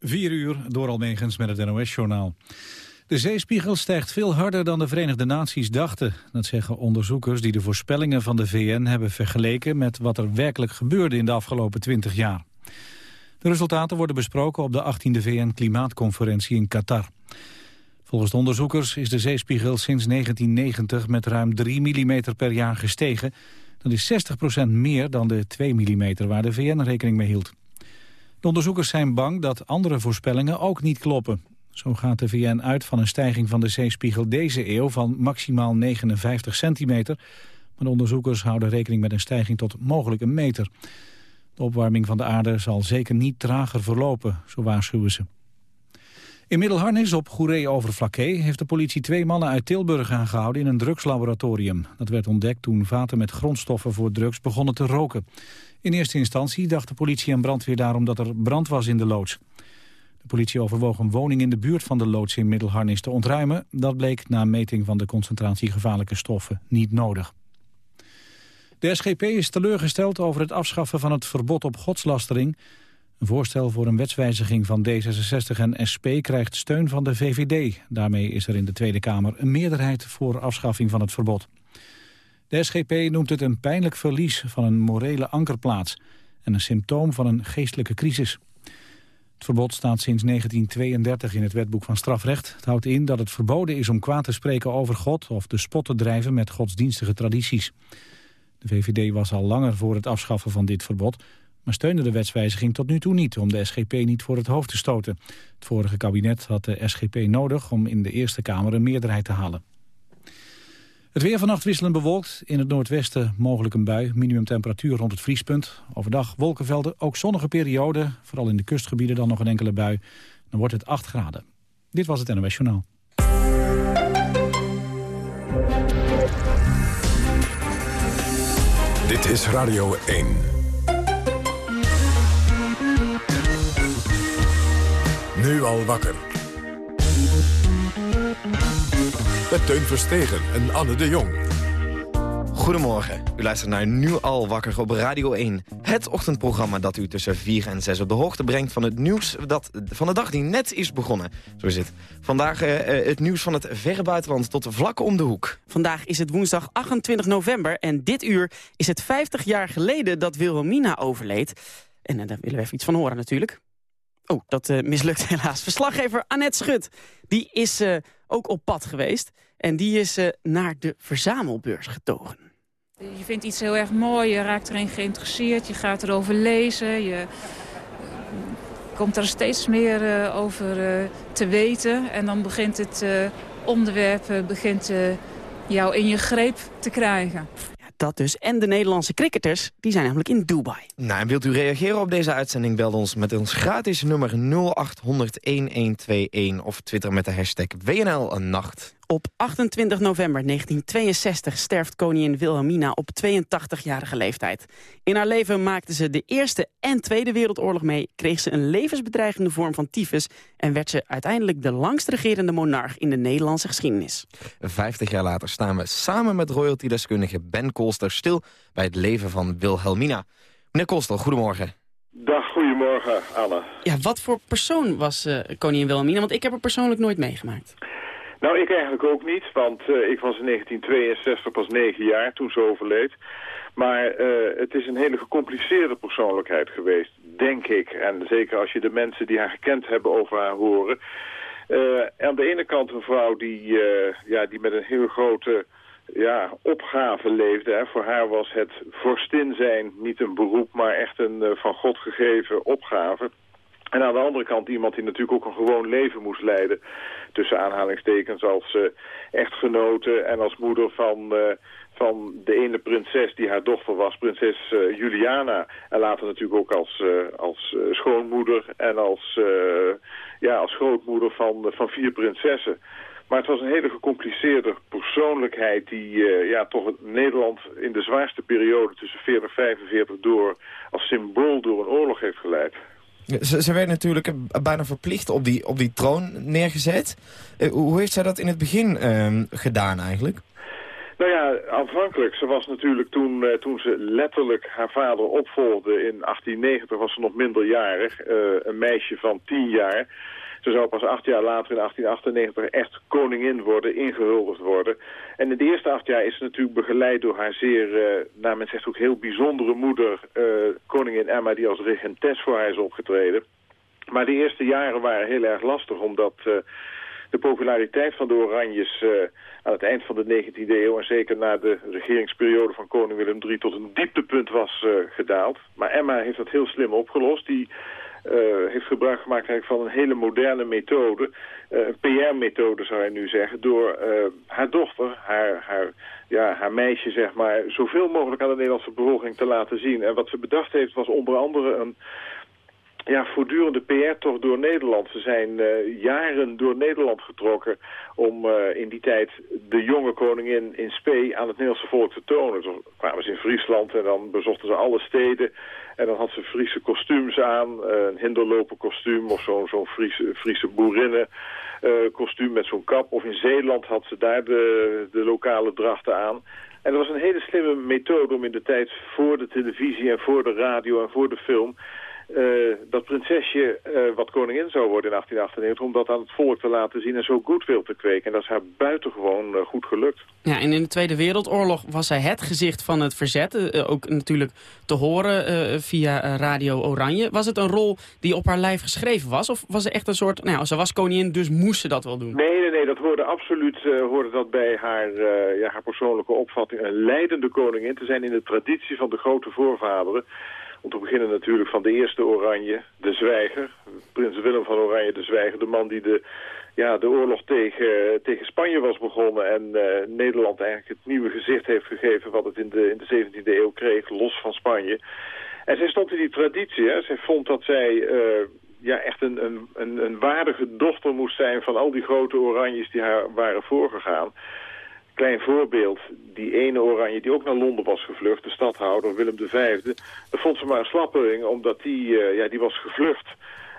4 uur door Almegens met het NOS-journaal. De zeespiegel stijgt veel harder dan de Verenigde Naties dachten. Dat zeggen onderzoekers die de voorspellingen van de VN hebben vergeleken... met wat er werkelijk gebeurde in de afgelopen 20 jaar. De resultaten worden besproken op de 18e VN-klimaatconferentie in Qatar. Volgens de onderzoekers is de zeespiegel sinds 1990 met ruim 3 mm per jaar gestegen. Dat is 60% meer dan de 2 mm waar de VN rekening mee hield. De onderzoekers zijn bang dat andere voorspellingen ook niet kloppen. Zo gaat de VN uit van een stijging van de zeespiegel deze eeuw van maximaal 59 centimeter. Maar de onderzoekers houden rekening met een stijging tot mogelijk een meter. De opwarming van de aarde zal zeker niet trager verlopen, zo waarschuwen ze. In Middelharnis op Goeree-Overflakke heeft de politie twee mannen uit Tilburg aangehouden in een drugslaboratorium. Dat werd ontdekt toen vaten met grondstoffen voor drugs begonnen te roken. In eerste instantie dacht de politie en brandweer daarom dat er brand was in de loods. De politie overwoog een woning in de buurt van de loods in Middelharnis te ontruimen. Dat bleek na meting van de concentratie gevaarlijke stoffen niet nodig. De SGP is teleurgesteld over het afschaffen van het verbod op godslastering. Een voorstel voor een wetswijziging van D66 en SP krijgt steun van de VVD. Daarmee is er in de Tweede Kamer een meerderheid voor afschaffing van het verbod. De SGP noemt het een pijnlijk verlies van een morele ankerplaats... en een symptoom van een geestelijke crisis. Het verbod staat sinds 1932 in het wetboek van strafrecht. Het houdt in dat het verboden is om kwaad te spreken over God... of de spot te drijven met godsdienstige tradities. De VVD was al langer voor het afschaffen van dit verbod... maar steunde de wetswijziging tot nu toe niet... om de SGP niet voor het hoofd te stoten. Het vorige kabinet had de SGP nodig om in de Eerste Kamer een meerderheid te halen. Het weer vannacht wisselend bewolkt. In het noordwesten mogelijk een bui. Minimumtemperatuur rond het vriespunt. Overdag wolkenvelden, ook zonnige perioden. Vooral in de kustgebieden dan nog een enkele bui. Dan wordt het 8 graden. Dit was het NOS Journaal. Dit is Radio 1. Nu al wakker. Met Teun Verstegen en Anne de Jong. Goedemorgen, u luistert naar Nu al wakker op Radio 1. Het ochtendprogramma dat u tussen 4 en 6 op de hoogte brengt... van het nieuws dat, van de dag die net is begonnen. Zo is het. Vandaag uh, het nieuws van het verre buitenland tot vlak om de hoek. Vandaag is het woensdag 28 november en dit uur is het 50 jaar geleden dat Wilhelmina overleed. En uh, daar willen we even iets van horen natuurlijk. Oh, dat uh, mislukt helaas. Verslaggever Annette Schut, die is ook op pad geweest. En die is uh, naar de verzamelbeurs getogen. Je vindt iets heel erg mooi, je raakt erin geïnteresseerd, je gaat erover lezen. Je komt er steeds meer over te weten. En dan begint het onderwerp begint, jou in je greep te krijgen. Dat dus. En de Nederlandse cricketers, die zijn namelijk in Dubai. Nou, en wilt u reageren op deze uitzending, bel ons met ons gratis nummer 0800-1121... of twitter met de hashtag WNL-nacht. Op 28 november 1962 sterft koningin Wilhelmina op 82-jarige leeftijd. In haar leven maakte ze de Eerste en Tweede Wereldoorlog mee... kreeg ze een levensbedreigende vorm van tyfus... en werd ze uiteindelijk de langst regerende monarch in de Nederlandse geschiedenis. Vijftig jaar later staan we samen met royalty-deskundige Ben Kolster... stil bij het leven van Wilhelmina. Meneer Kolster, goedemorgen. Dag, goedemorgen, Anne. Ja, wat voor persoon was uh, koningin Wilhelmina? Want ik heb haar persoonlijk nooit meegemaakt. Nou, ik eigenlijk ook niet, want uh, ik was in 1962 pas negen jaar toen ze overleed. Maar uh, het is een hele gecompliceerde persoonlijkheid geweest, denk ik. En zeker als je de mensen die haar gekend hebben over haar horen. Uh, aan de ene kant een vrouw die, ja, die met een heel grote ja, opgave leefde. Hè. Voor haar was het vorstin zijn niet een beroep, maar echt een van God gegeven opgave. En aan de andere kant iemand die natuurlijk ook een gewoon leven moest leiden. Tussen aanhalingstekens als uh, echtgenote en als moeder van, uh, van de ene prinses die haar dochter was, prinses uh, Juliana. En later natuurlijk ook als, als schoonmoeder en als, ja, als grootmoeder van, van vier prinsessen. Maar het was een hele gecompliceerde persoonlijkheid die ja, toch Nederland in de zwaarste periode tussen 40 en 45 door als symbool door een oorlog heeft geleid. Ze, ze, werd natuurlijk bijna verplicht op die, op die troon neergezet. Uh, hoe heeft zij dat in het begin uh, gedaan eigenlijk? Nou ja, aanvankelijk. Ze was natuurlijk toen, uh, toen ze letterlijk haar vader opvolgde in 1890 was ze nog minderjarig. Uh, een meisje van tien jaar. Ze zou pas acht jaar later in 1898 echt koningin worden, ingehuldigd worden. En in de eerste acht jaar is ze natuurlijk begeleid door haar zeer, uh, naar men zegt ook heel bijzondere moeder, koningin Emma, die als regentes voor haar is opgetreden. Maar de eerste jaren waren heel erg lastig, omdat de populariteit van de Oranjes aan het eind van de 19e eeuw... en zeker na de regeringsperiode van koning Willem III tot een dieptepunt was gedaald. Maar Emma heeft dat heel slim opgelost. Die uh, heeft gebruik gemaakt van een hele moderne methode. een PR-methode zou je nu zeggen. Door haar dochter, haar, haar, ja, haar meisje zeg maar... zoveel mogelijk aan de Nederlandse bevolking te laten zien. En wat ze bedacht heeft was onder andere een ja, voortdurende PR-tocht door Nederland. Ze zijn uh, jaren door Nederland getrokken om uh, in die tijd de jonge koningin in Spee aan het Nederlandse volk te tonen. Toen kwamen ze in Friesland en dan bezochten ze alle steden. En dan had ze Friese kostuums aan, uh, een hinderlopen kostuum of zo'n zo'n Friese, Friese boerinnen kostuum met zo'n kap. Of in Zeeland had ze daar de, de lokale drachten aan. En dat was een hele slimme methode om in de tijd voor de televisie en voor de radio en voor de film uh, dat prinsesje uh, wat koningin zou worden in 1898... om dat aan het volk te laten zien en zo goed wil te kweken. En dat is haar buitengewoon uh, goed gelukt. Ja, en in de Tweede Wereldoorlog was zij het gezicht van het verzet. ook natuurlijk te horen via Radio Oranje. Was het een rol die op haar lijf geschreven was? Of was ze echt een soort... Nou ze was koningin, dus moest ze dat wel doen? Nee, nee, nee. Dat hoorde absoluut hoorde dat bij haar, ja, haar persoonlijke opvatting. Een leidende koningin te zijn in de traditie van de grote voorvaderen. Om te beginnen natuurlijk van de eerste Oranje, de zwijger. Prins Willem van Oranje, de zwijger. De man die de, ja, de oorlog tegen, tegen Spanje was begonnen. En uh, Nederland eigenlijk het nieuwe gezicht heeft gegeven wat het in de, in de 17e eeuw kreeg, los van Spanje. En zij stond in die traditie. Hè. Zij vond dat zij uh, ja, echt een, een, een, een waardige dochter moest zijn van al die grote oranjes die haar waren voorgegaan klein voorbeeld, die ene oranje die ook naar Londen was gevlucht, de stadhouder Willem V, dat vond ze maar een slappeling, omdat die, uh, ja, die was gevlucht.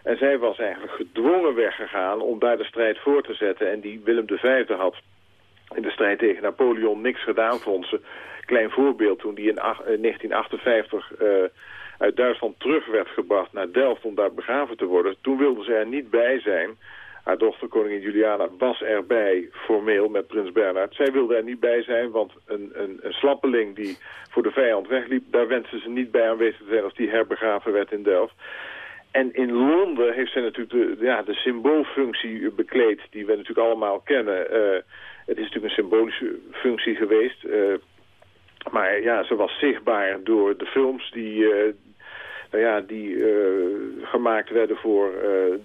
En zij was eigenlijk gedwongen weggegaan om daar de strijd voor te zetten. En die Willem V had in de strijd tegen Napoleon niks gedaan, vond ze. Klein voorbeeld, toen die in 1958 uh, eh, uit Duitsland terug werd gebracht naar Delft om daar begraven te worden. Toen wilde ze er niet bij zijn. Haar dochter, koningin Juliana, was erbij formeel met prins Bernhard. Zij wilde er niet bij zijn, want een, een, een slappeling die voor de vijand wegliep... daar wenste ze niet bij aanwezig te zijn als die herbegraven werd in Delft. En in Londen heeft zij natuurlijk de, ja, de symboolfunctie bekleed... die we natuurlijk allemaal kennen. Uh, het is natuurlijk een symbolische functie geweest... Uh, maar ja, ze was zichtbaar door de films die, uh, nou ja, die uh, gemaakt werden voor uh,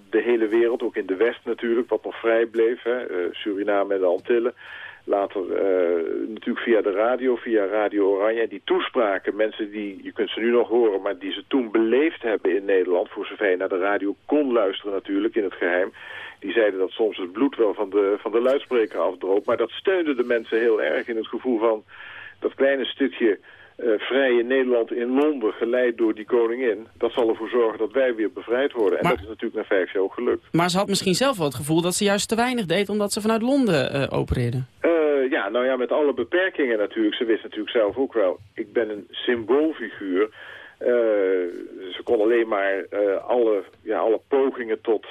de hele wereld, ook in de West natuurlijk, wat nog vrij bleef, hè, Suriname en de Antillen. Later natuurlijk via de radio, via Radio Oranje. Die toespraken, mensen die, je kunt ze nu nog horen, maar die ze toen beleefd hebben in Nederland, voor zover je naar de radio kon luisteren natuurlijk in het geheim. Die zeiden dat soms het bloed wel van de, van de luidspreker afdroop. Maar dat steunde de mensen heel erg in het gevoel van dat kleine stukje uh, vrije Nederland in Londen, geleid door die koningin... dat zal ervoor zorgen dat wij weer bevrijd worden. En dat is natuurlijk na vijf jaar ook gelukt. Maar ze had misschien zelf wel het gevoel dat ze juist te weinig deed... omdat ze vanuit Londen uh, opereerde. Uh, ja, nou ja, met alle beperkingen natuurlijk. Ze wist natuurlijk zelf ook wel, ik ben een symboolfiguur... Ze kon alleen maar alle, ja, alle pogingen tot,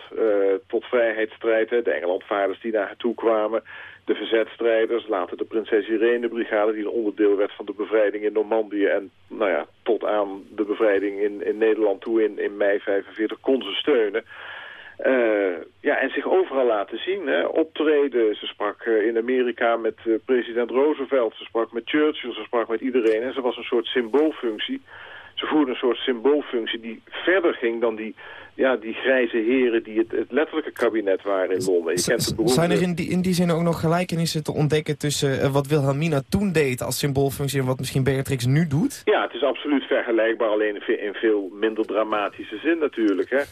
tot vrijheidsstrijd, hè, de Engelandvaarders die naar haar toe kwamen, de verzetstrijders, later de Prinses Irene-brigade... die een onderdeel werd van de bevrijding in Normandië... en nou ja, tot aan de bevrijding in, in Nederland toe in, in mei 45 kon ze steunen. Uh, ja, en zich overal laten zien. Hè. Optreden, ze sprak uh, in Amerika met uh, president Roosevelt... ze sprak met Churchill, ze sprak met iedereen... en ze was een soort symboolfunctie ze voerden een soort symboolfunctie die verder ging dan die, ja, die grijze heren die het, het letterlijke kabinet waren in Londen. Je kent beroemde... Zijn er in die, in die zin ook nog gelijkenissen te ontdekken tussen uh, wat Wilhelmina toen deed als symboolfunctie en wat misschien Beatrix nu doet? Ja, het is absoluut vergelijkbaar, alleen in veel minder dramatische zin natuurlijk. Hè.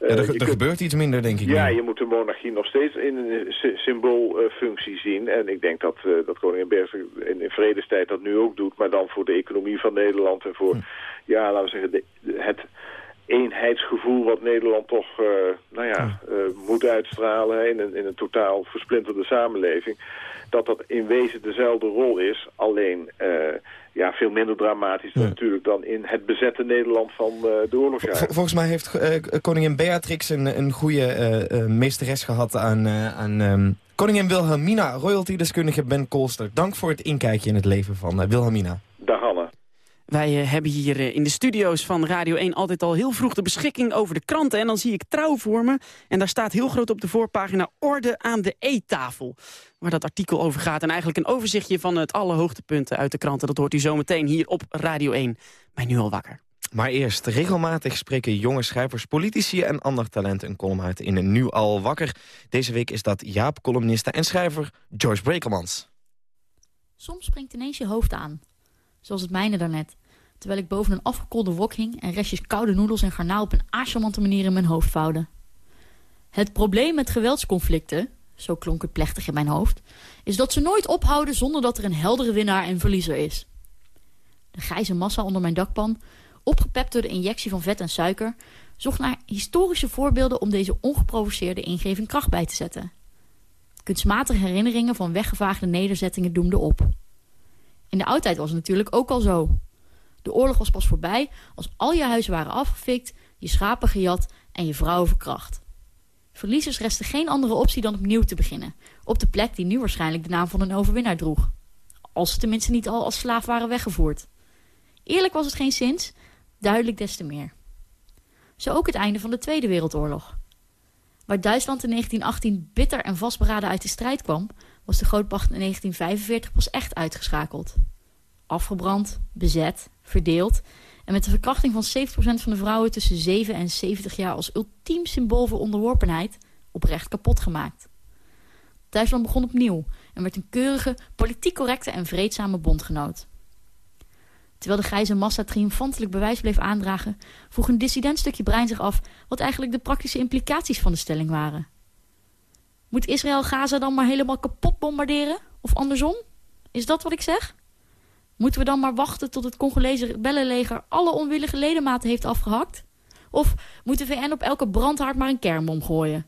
Ja, er, er gebeurt iets minder, denk ik. Ja, je moet de monarchie nog steeds in een symboolfunctie zien. En ik denk dat, uh, dat koningin Berger in, in vredestijd dat nu ook doet. Maar dan voor de economie van Nederland en voor, hm. Ja, laten we zeggen, de, het eenheidsgevoel wat Nederland toch nou ja, moet uitstralen in een, in een totaal versplinterde samenleving dat dat in wezen dezelfde rol is. Alleen ja, veel minder dramatisch natuurlijk dan in het bezette Nederland van de oorlogsjaren. volgens mij heeft koningin Beatrix een, een goede meesteres gehad aan, aan um, koningin Wilhelmina, royalty-deskundige Ben Kolster. Dank voor het inkijkje in het leven van Wilhelmina. Wij uh, hebben hier uh, in de studio's van Radio 1 altijd al heel vroeg de beschikking over de kranten. En dan zie ik trouw voor me. En daar staat heel groot op de voorpagina orde aan de eettafel. Waar dat artikel over gaat. En eigenlijk een overzichtje van het alle hoogtepunten uit de kranten. Dat hoort u zometeen hier op Radio 1. Mij nu al wakker. Maar eerst, regelmatig spreken jonge schrijvers, politici en ander talent een column uit in een Nu Al Wakker. Deze week is dat Jaap, columniste en schrijver Joyce Brekelmans. Soms springt ineens je hoofd aan zoals het mijne daarnet. Terwijl ik boven een afgekoelde wok hing en restjes koude noedels en garnaal op een aarzelmante manier in mijn hoofd vouwde. Het probleem met geweldsconflicten, zo klonk het plechtig in mijn hoofd, is dat ze nooit ophouden zonder dat er een heldere winnaar en verliezer is. De grijze massa onder mijn dakpan, opgepept door de injectie van vet en suiker, zocht naar historische voorbeelden om deze ongeprovoceerde ingeving kracht bij te zetten. Kunstmatige herinneringen van weggevaagde nederzettingen doemden op. In de oudheid was het natuurlijk ook al zo. De oorlog was pas voorbij als al je huizen waren afgefikt, je schapen gejat en je vrouwen verkracht. Verliezers restte geen andere optie dan opnieuw te beginnen, op de plek die nu waarschijnlijk de naam van een overwinnaar droeg. Als ze tenminste niet al als slaaf waren weggevoerd. Eerlijk was het geen zins, duidelijk des te meer. Zo ook het einde van de Tweede Wereldoorlog. Waar Duitsland in 1918 bitter en vastberaden uit de strijd kwam, was de grootmacht in 1945 pas echt uitgeschakeld. Afgebrand, bezet, verdeeld en met de verkrachting van 70% van de vrouwen tussen 7 en 70 jaar als ultiem symbool voor onderworpenheid oprecht kapot gemaakt. Duitsland begon opnieuw en werd een keurige, politiek correcte en vreedzame bondgenoot. Terwijl de grijze massa triomfantelijk bewijs bleef aandragen, vroeg een dissident stukje brein zich af wat eigenlijk de praktische implicaties van de stelling waren. Moet Israël Gaza dan maar helemaal kapot bombarderen? Of andersom? Is dat wat ik zeg? Moeten we dan maar wachten tot het Congolese rebellenleger alle onwillige ledematen heeft afgehakt? Of moet de VN op elke brandhaard maar een kernbom gooien?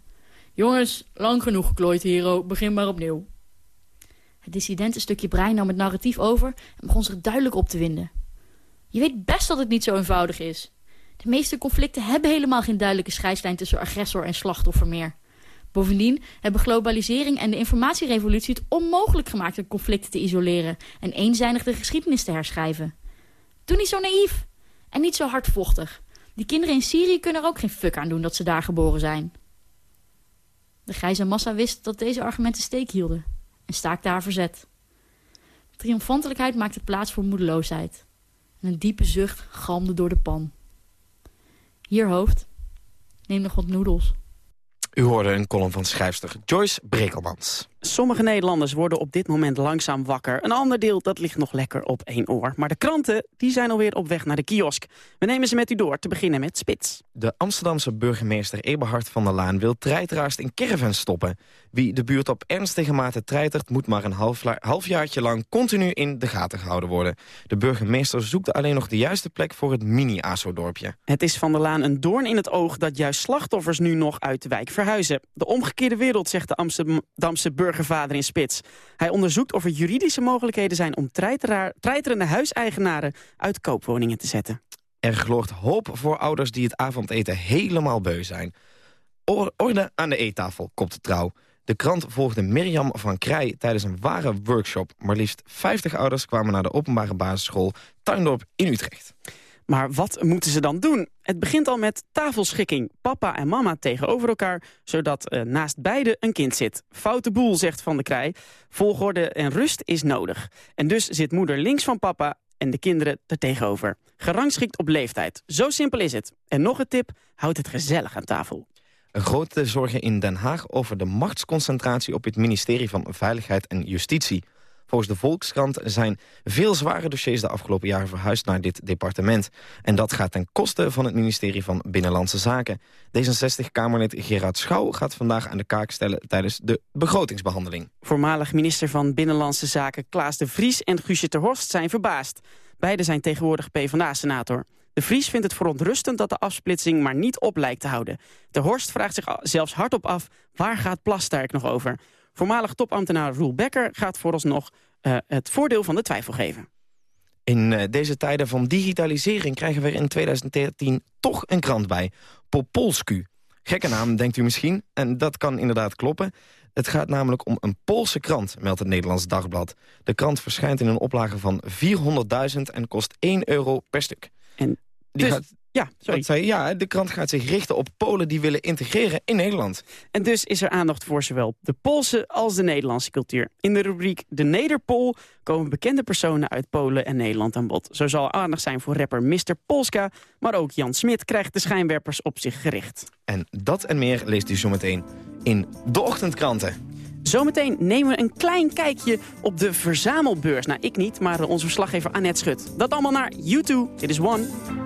Jongens, lang genoeg geklooid, hero. Begin maar opnieuw. Het dissidente stukje brein nam het narratief over en begon zich duidelijk op te winden. Je weet best dat het niet zo eenvoudig is. De meeste conflicten hebben helemaal geen duidelijke scheidslijn tussen agressor en slachtoffer meer. Bovendien hebben globalisering en de informatierevolutie het onmogelijk gemaakt om conflicten te isoleren en eenzijdig de geschiedenis te herschrijven. Doe niet zo naïef en niet zo hardvochtig. Die kinderen in Syrië kunnen er ook geen fuck aan doen dat ze daar geboren zijn. De grijze massa wist dat deze argumenten steek hielden en staakte haar verzet. Triomfantelijkheid maakte plaats voor moedeloosheid. En een diepe zucht galmde door de pan. Hier, hoofd. Neem nog wat noedels. U hoorde een column van schrijfster Joyce Brekelmans. Sommige Nederlanders worden op dit moment langzaam wakker. Een ander deel dat ligt nog lekker op één oor. Maar de kranten die zijn alweer op weg naar de kiosk. We nemen ze met u door, te beginnen met Spits. De Amsterdamse burgemeester Eberhard van der Laan wil treiteraars in caravans stoppen. Wie de buurt op ernstige mate treitert... moet maar een half, halfjaartje lang continu in de gaten gehouden worden. De burgemeester zoekt alleen nog de juiste plek voor het mini-ASO-dorpje. Het is van der Laan een doorn in het oog dat juist slachtoffers nu nog uit de wijk verhuizen. De omgekeerde wereld, zegt de Amsterdamse burgemeester burgervader in Spits. Hij onderzoekt of er juridische mogelijkheden zijn om treiterende huiseigenaren uit koopwoningen te zetten. Er gloort hoop voor ouders die het avondeten helemaal beu zijn. Orde aan de eettafel, kopt trouw. De krant volgde Mirjam van Krij tijdens een ware workshop. Maar liefst 50 ouders kwamen naar de openbare basisschool Tuindorp in Utrecht. Maar wat moeten ze dan doen? Het begint al met tafelschikking. Papa en mama tegenover elkaar, zodat uh, naast beide een kind zit. Foute boel, zegt Van de Krij. Volgorde en rust is nodig. En dus zit moeder links van papa en de kinderen er tegenover. Gerangschikt op leeftijd. Zo simpel is het. En nog een tip, houd het gezellig aan tafel. Grote zorgen in Den Haag over de machtsconcentratie op het ministerie van Veiligheid en Justitie. Volgens de Volkskrant zijn veel zware dossiers de afgelopen jaren verhuisd naar dit departement. En dat gaat ten koste van het ministerie van Binnenlandse Zaken. D66-Kamerlid Gerard Schouw gaat vandaag aan de kaak stellen tijdens de begrotingsbehandeling. Voormalig minister van Binnenlandse Zaken Klaas de Vries en Guusje ter Horst zijn verbaasd. Beiden zijn tegenwoordig PvdA-senator. De Vries vindt het verontrustend dat de afsplitsing maar niet op lijkt te houden. De Horst vraagt zich zelfs hardop af, waar gaat Plasterk nog over? Voormalig topambtenaar Roel Becker gaat vooralsnog uh, het voordeel van de twijfel geven. In uh, deze tijden van digitalisering krijgen we er in 2013 toch een krant bij. Popolsku. Gekke naam, denkt u misschien. En dat kan inderdaad kloppen. Het gaat namelijk om een Poolse krant, meldt het Nederlands Dagblad. De krant verschijnt in een oplage van 400.000 en kost 1 euro per stuk. En Die dus- gaat, Ja, sorry. ja, de krant gaat zich richten op Polen die willen integreren in Nederland. En dus is er aandacht voor zowel de Poolse als de Nederlandse cultuur. In de rubriek De Nederpool komen bekende personen uit Polen en Nederland aan bod. Zo zal aandacht zijn voor rapper Mr. Polska, maar ook Jan Smit krijgt de schijnwerpers op zich gericht. En dat en meer leest u zometeen in de ochtendkranten. Zometeen nemen we een klein kijkje op de verzamelbeurs. Nou, ik niet, maar onze verslaggever Annette Schut. Dat allemaal naar U2. Dit is One.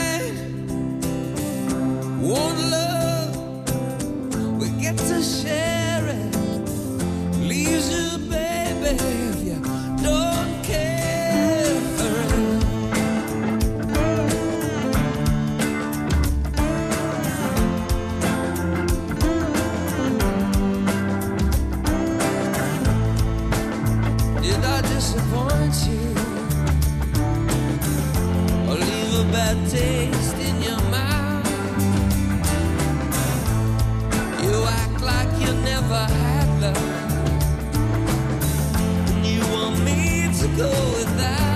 One love, we get to share it. Leaves you, baby, if you don't care. Did I disappoint you? Or leave a bad taste go without.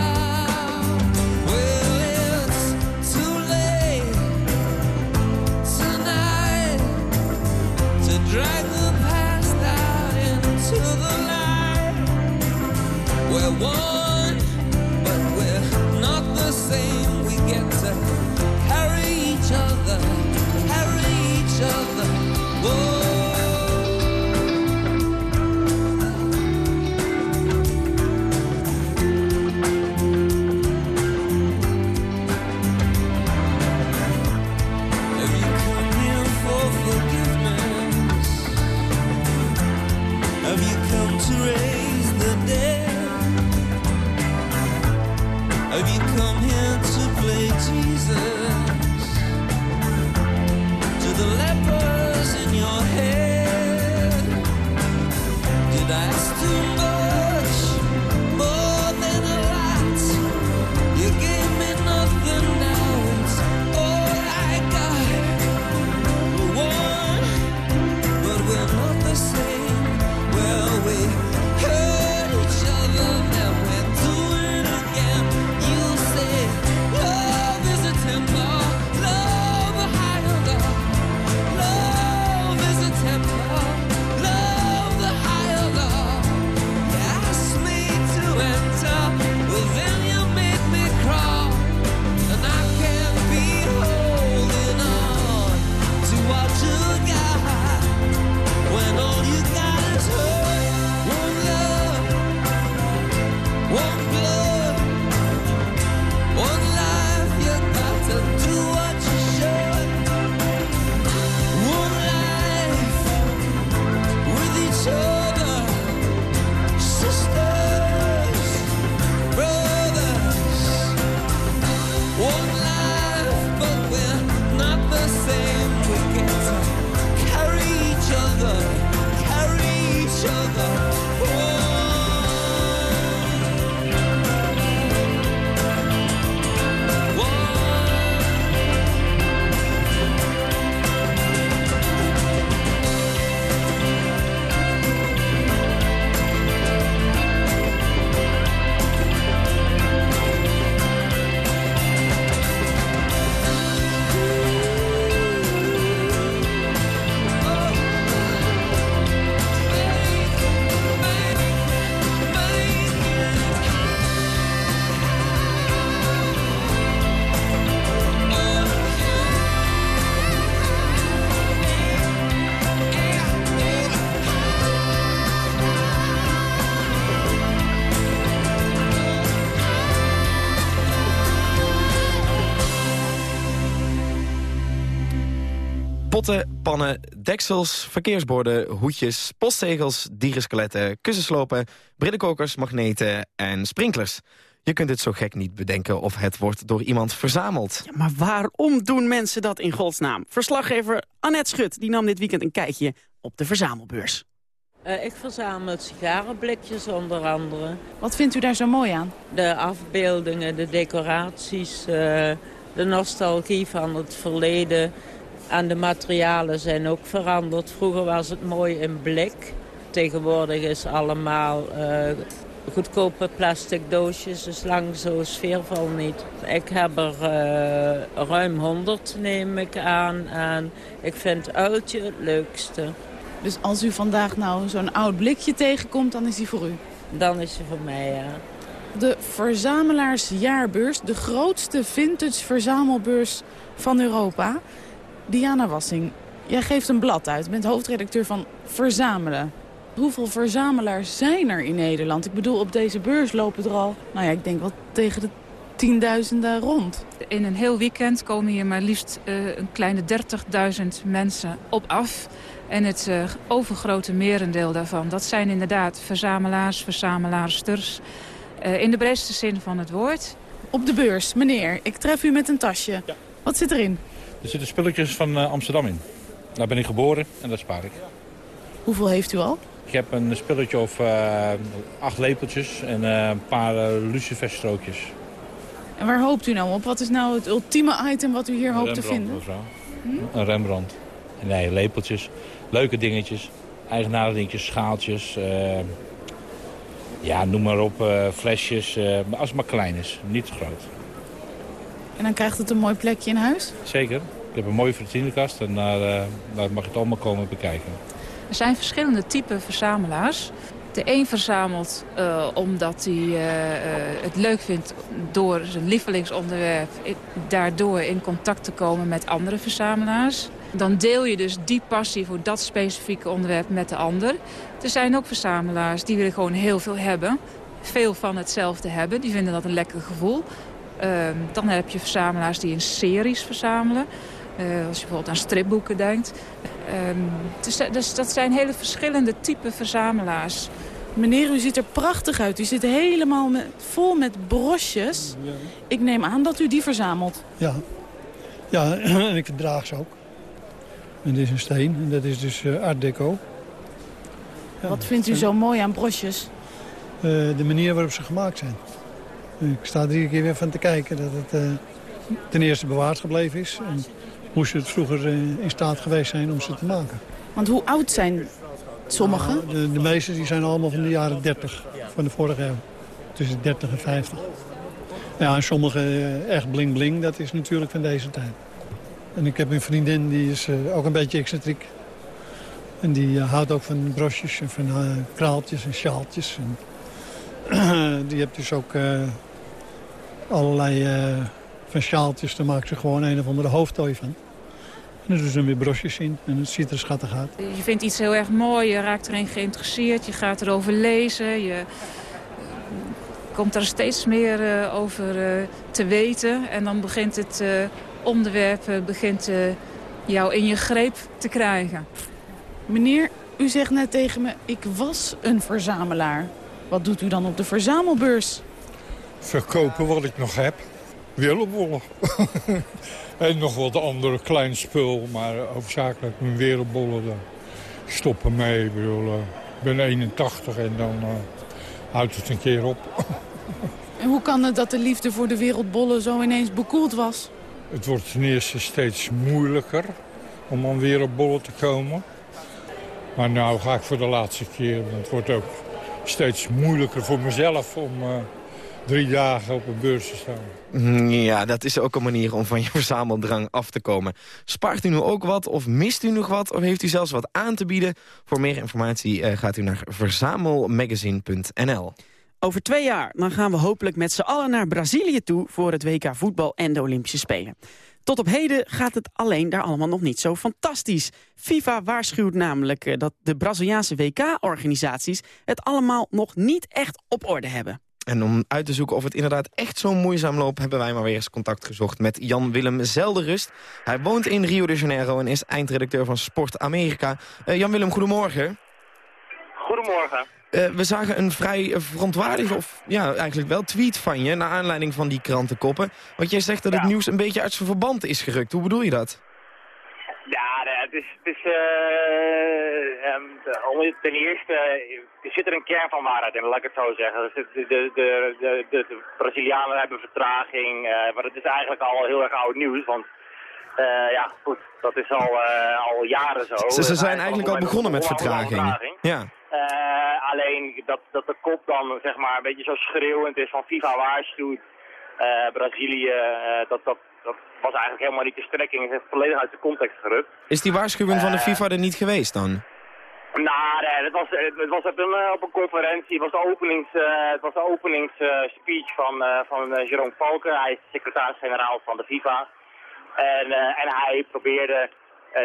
Deksels, verkeersborden, hoedjes, postzegels, dierenskeletten, kussenslopen, brillenkokers, magneten en sprinklers. Je kunt het zo gek niet bedenken of het wordt door iemand verzameld. Ja, maar waarom doen mensen dat in godsnaam? Verslaggever Annette Schut die nam dit weekend een kijkje op de verzamelbeurs. Uh, ik verzamel sigarenblikjes onder andere. Wat vindt u daar zo mooi aan? De afbeeldingen, de decoraties, uh, de nostalgie van het verleden. En de materialen zijn ook veranderd. Vroeger was het mooi in blik. Tegenwoordig is allemaal uh, goedkope plastic doosjes, dus lang zo sfeervol niet. Ik heb er uh, ruim 100, neem ik aan. En ik vind uiltje het leukste. Dus als u vandaag nou zo'n oud blikje tegenkomt, dan is die voor u? Dan is die voor mij, ja. De Verzamelaarsjaarbeurs, de grootste vintage verzamelbeurs van Europa. Diana Wassing, jij geeft een blad uit, bent hoofdredacteur van Verzamelen. Hoeveel verzamelaars zijn er in Nederland? Ik bedoel, op deze beurs lopen er al, nou ja, ik denk wel tegen de tienduizenden rond. In een heel weekend komen hier maar liefst uh, een kleine 30.000 mensen op af. En het uh, overgrote merendeel daarvan, dat zijn inderdaad verzamelaars, verzamelaarsters. Uh, in de breedste zin van het woord. Op de beurs, meneer, ik tref u met een tasje. Ja. Wat zit erin? Er zitten spulletjes van uh, Amsterdam in. Daar ben ik geboren en dat spaar ik. Hoeveel heeft u al? Ik heb een spulletje of uh, acht lepeltjes en uh, een paar uh, luciferstrookjes. En waar hoopt u nou op? Wat is nou het ultieme item wat u hier een hoopt te vinden? Mevrouw. Hm? Een Rembrandt. Nee, lepeltjes. Leuke dingetjes. Eigenaardige dingetjes, schaaltjes. ja, noem maar op. flesjes. als het maar klein is. Niet te groot. En dan krijgt het een mooi plekje in huis? Zeker. Ik heb een mooie vitrinekast en daar, daar mag je het allemaal komen bekijken. Er zijn verschillende typen verzamelaars. De een verzamelt uh, omdat hij uh, uh, het leuk vindt door zijn lievelingsonderwerp... daardoor in contact te komen met andere verzamelaars. Dan deel je dus die passie voor dat specifieke onderwerp met de ander. Er zijn ook verzamelaars die willen gewoon heel veel hebben. Veel van hetzelfde hebben. Die vinden dat een lekker gevoel. Dan heb je verzamelaars die in series verzamelen. Uh, als je bijvoorbeeld aan stripboeken denkt. Um, dus, dus, dat zijn hele verschillende type verzamelaars. Meneer, u ziet er prachtig uit. U zit helemaal met, vol met brosjes. Ja. Ik neem aan dat u die verzamelt. Ja, ja en ik draag ze ook. En dit is een steen en dat is dus uh, art deco. Ja, Wat vindt u zo mooi aan brosjes? Uh, de manier waarop ze gemaakt zijn. Ik sta iedere keer weer van te kijken dat het ten eerste bewaard gebleven is. En hoe ze het vroeger in staat geweest zijn om ze te maken. Want hoe oud zijn sommige? Nou, de, de meeste die zijn allemaal van de jaren 30 van de vorige eeuw. Tussen 30 en 50. Ja, en sommige echt bling bling, dat is natuurlijk van deze tijd. En ik heb een vriendin die is uh, ook een beetje excentriek. En die uh, houdt ook van brosjes en van uh, kraaltjes en sjaaltjes. En, die heeft dus ook allerlei van sjaaltjes. Daar maakt ze gewoon een of andere hoofdtooi van. En er doen ze weer brosjes in en het ziet er schattig uit. Je vindt iets heel erg mooi, je raakt erin geïnteresseerd, je gaat erover lezen. Je komt er steeds meer uh, over uh, te weten. En dan begint het uh, onderwerp begint, jou in je greep te krijgen. Meneer, u zegt net tegen me, ik was een verzamelaar. Wat doet u dan op de verzamelbeurs? Verkopen wat ik nog heb. Wereldbollen. en nog wat andere klein spul, maar hoofdzakelijk mijn wereldbollen. Stoppen mee. Ik bedoel, ik ben 81 en dan uh, houdt het een keer op. en hoe kan het dat de liefde voor de wereldbollen zo ineens bekoeld was? Het wordt ten eerste steeds moeilijker om aan wereldbollen te komen. Maar nu ga ik voor de laatste keer. Want het wordt ook steeds moeilijker voor mezelf om... Uh, drie dagen op een beurs te staan. Ja, dat is ook een manier om van je verzameldrang af te komen. Spaart u nu ook wat of mist u nog wat of heeft u zelfs wat aan te bieden? Voor meer informatie uh, gaat u naar verzamelmagazine.nl. Over twee jaar dan gaan we hopelijk met z'n allen naar Brazilië toe... voor het WK voetbal en de Olympische Spelen. Tot op heden gaat het alleen daar allemaal nog niet zo fantastisch. FIFA waarschuwt namelijk dat de Braziliaanse WK-organisaties... het allemaal nog niet echt op orde hebben. En om uit te zoeken of het inderdaad echt zo moeizaam loopt... hebben wij maar weer eens contact gezocht met Jan-Willem Zelderust. Hij woont in Rio de Janeiro en is eindredacteur van Sport Amerika. Eh, Jan-Willem, goedemorgen. Goedemorgen. Eh, we zagen een vrij eh, verontwaardigd, of ja, eigenlijk wel tweet van je... naar aanleiding van die krantenkoppen. Want jij zegt dat het nieuws een beetje uit zijn verband is gerukt. Hoe bedoel je dat? Ja, nee, het is... Het is ehm, om- ten eerste er zit er een kern van waarheid in, laat ik het zo zeggen. Zit- De, de, de, de, Brazilianen hebben vertraging, eh, maar het is eigenlijk al heel erg oud nieuws, want... ja, goed, dat is al, al jaren zo. Ze, ze zijn eigenlijk al begonnen met vertraging. Ja. Eh, alleen dat, dat de kop dan zeg maar een beetje zo schreeuwend is van FIFA waarschuwt eh, Brazilië, eh, dat, dat, dat was eigenlijk helemaal niet de strekking. Het is volledig uit de context gerukt. Is die waarschuwing van de FIFA er niet geweest dan? Nou, nee, het was, het was op, een, op een conferentie. Het was de openings, het was de openingsspeech van, van Jerome Valken. Hij is secretaris-generaal van de FIFA. En, en hij probeerde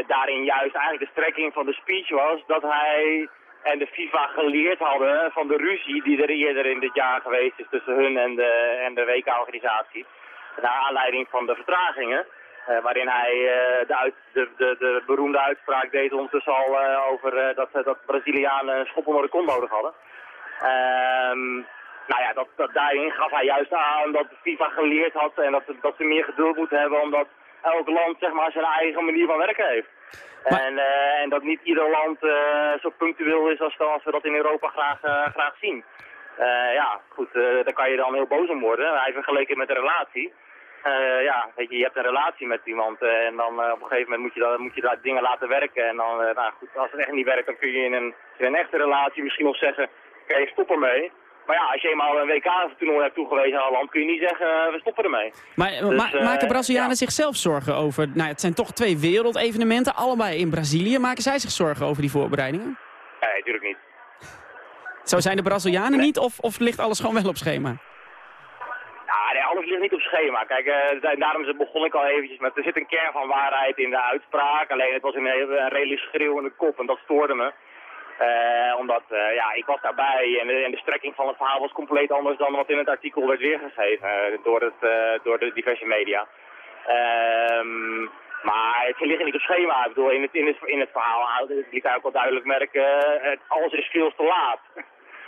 daarin juist eigenlijk de strekking van de speech was dat hij en de FIFA geleerd hadden van de ruzie die er eerder in dit jaar geweest is tussen hun en de, en de WK-organisatie. Naar aanleiding van de vertragingen. eh, waarin hij eh, de, uit, de, de, de beroemde uitspraak deed ondertussen al eh, over dat, dat Brazilianen een schop onder de kont nodig hadden. Ehm, nou ja, dat, dat, daarin gaf hij juist aan dat de FIFA geleerd had en dat, dat ze meer geduld moeten hebben omdat elk land zeg maar zijn eigen manier van werken heeft. En, eh, en dat niet ieder land eh, zo punctueel is als, we dat in Europa graag, eh, graag zien. Ja, goed, daar kan je dan heel boos om worden. Hij vergeleken met een relatie. Ja, weet je, je hebt een relatie met iemand en dan op een gegeven moment moet je, dan, moet je daar dingen laten werken. En dan, nou goed, als het echt niet werkt, dan kun je in een, in een echte relatie misschien nog zeggen, oké, stop ermee. Maar ja, als je eenmaal een WK-toernooi hebt toegewezen aan een land, kun je niet zeggen, eh, we stoppen ermee. Maar Dus, ma- eh, maken Brazilianen zichzelf zorgen over... Nou, het zijn toch twee wereldevenementen, allebei in Brazilië. Maken zij zich zorgen over die voorbereidingen? Nee, natuurlijk niet. Zo zijn de Brazilianen niet of, of ligt alles gewoon wel op schema? Ja, nee, alles ligt niet op schema. Kijk, eh, da- daarom begon ik al eventjes met... Er zit een kern van waarheid in de uitspraak. Alleen het was een, een redelijk schreeuwende kop en dat stoorde me. Eh, omdat, eh, ja, ik was daarbij en de, en de strekking van het verhaal was compleet anders dan wat in het artikel werd weergegeven eh, door, het, door de diverse media. Ehm, maar het ligt niet op schema. Ik bedoel, in het, in het, in het verhaal liet hij ook wel duidelijk merken, het, alles is veel te laat.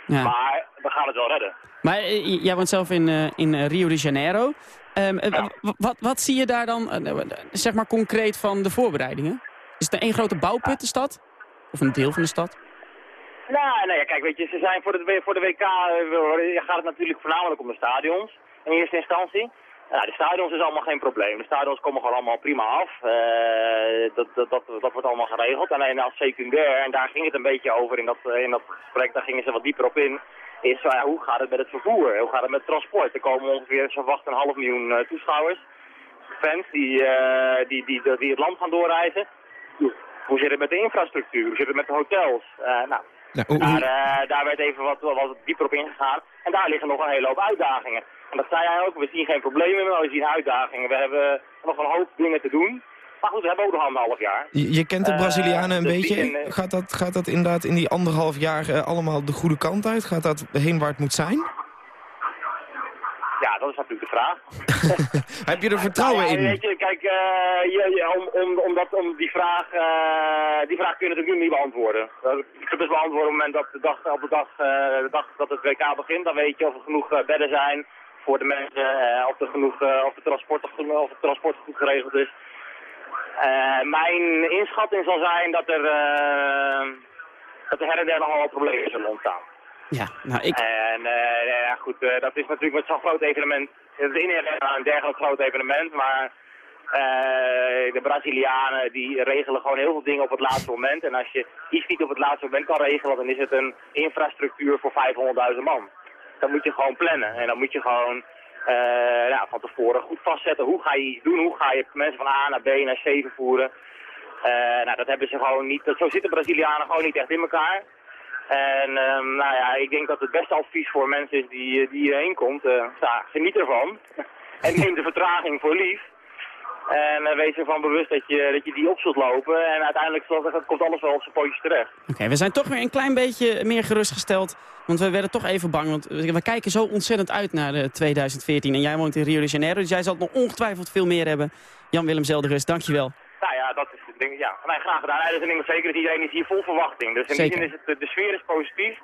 Ja. Maar we gaan het wel redden. Maar jij woont zelf in, in Rio de Janeiro. Ehm, eh, wat, wat zie je daar dan, eh, zeg maar concreet van de voorbereidingen? Is het een één grote bouwputtenstad? Of een deel van de stad? Nou, nee, kijk, weet je, ze zijn voor de, voor de WK eh, gaat het natuurlijk voornamelijk om de stadions in eerste instantie. Nou, de stadions is allemaal geen probleem. De stadions komen gewoon allemaal prima af. Eh, dat, dat, dat, wordt allemaal geregeld. Alleen als secundair, en daar ging het een beetje over in dat, eh, in dat gesprek, daar gingen ze wat dieper op in, is hoe gaat het met het vervoer? Hoe gaat het met transport? Er komen ongeveer, ze verwachten een half miljoen toeschouwers, fans die, die, die, het land gaan doorreizen. Hoe zit het met de infrastructuur? Hoe zit het met de hotels? Nou, Nou, hoe- daar, eh, daar werd even wat, wat dieper op ingegaan. En daar liggen nog een hele hoop uitdagingen. En dat zei hij ook, we zien geen problemen meer, maar we zien uitdagingen. We hebben nog een hoop dingen te doen. Maar goed, we hebben ook nog anderhalf jaar. Je, je kent de Eh, Brazilianen een dus beetje. in, eh, Gaat dat, gaat dat inderdaad in die anderhalf jaar allemaal de goede kant uit? Gaat dat heen waar het moet zijn? Dat is natuurlijk de vraag. Heb je er vertrouwen Nou ja, in? Weet je, kijk, eh, je, om, om, om, dat, om die, vraag, eh, die vraag kun je natuurlijk nu niet beantwoorden. Uh, je kunt dus beantwoorden op het moment dat de dag, op de dag, eh, de dag dat het WK begint. Dan weet je of er genoeg eh, bedden zijn voor de mensen, eh, of, er genoeg, eh, of, de transport, of het transport goed geregeld is. Eh, mijn inschatting zal zijn dat er, eh, dat er her en der nogal wat problemen zullen ontstaan. Ja, nou ik... En eh, ja, goed, eh, dat is natuurlijk met zo'n groot evenement. Het is inherent aan een dergelijk groot evenement, maar eh, de Brazilianen die regelen gewoon heel veel dingen op het laatste moment. En als je iets niet op het laatste moment kan regelen, dan is het een infrastructuur voor 500.000 man. Dan moet je gewoon plannen en dan moet je gewoon eh, ja, van tevoren goed vastzetten. Hoe ga je iets doen? Hoe ga je mensen van A naar B naar C vervoeren? Nou, dat hebben ze gewoon niet. Dat, zo zitten Brazilianen gewoon niet echt in elkaar. En ehm, nou ja, ik denk dat het beste advies voor mensen is die, die hierheen komt. eh, ja, geniet ervan. en neem de vertraging voor lief. En eh, wees ervan bewust dat je, dat je die op zult lopen. En uiteindelijk gezegd, komt alles wel op zijn pootjes terecht. Oké, we zijn toch weer een klein beetje meer gerustgesteld. Want we werden toch even bang. Want we kijken zo ontzettend uit naar de 2014. En jij woont in Rio de Janeiro, dus jij zal nog ongetwijfeld veel meer hebben. Jan-Willem Zelderus, dankjewel. Nou ja, dat is het ding. Ja, graag gedaan. Dat is ding zeker. Dat iedereen is hier vol verwachting. Dus in Zeker. die zin is het, de sfeer is positief.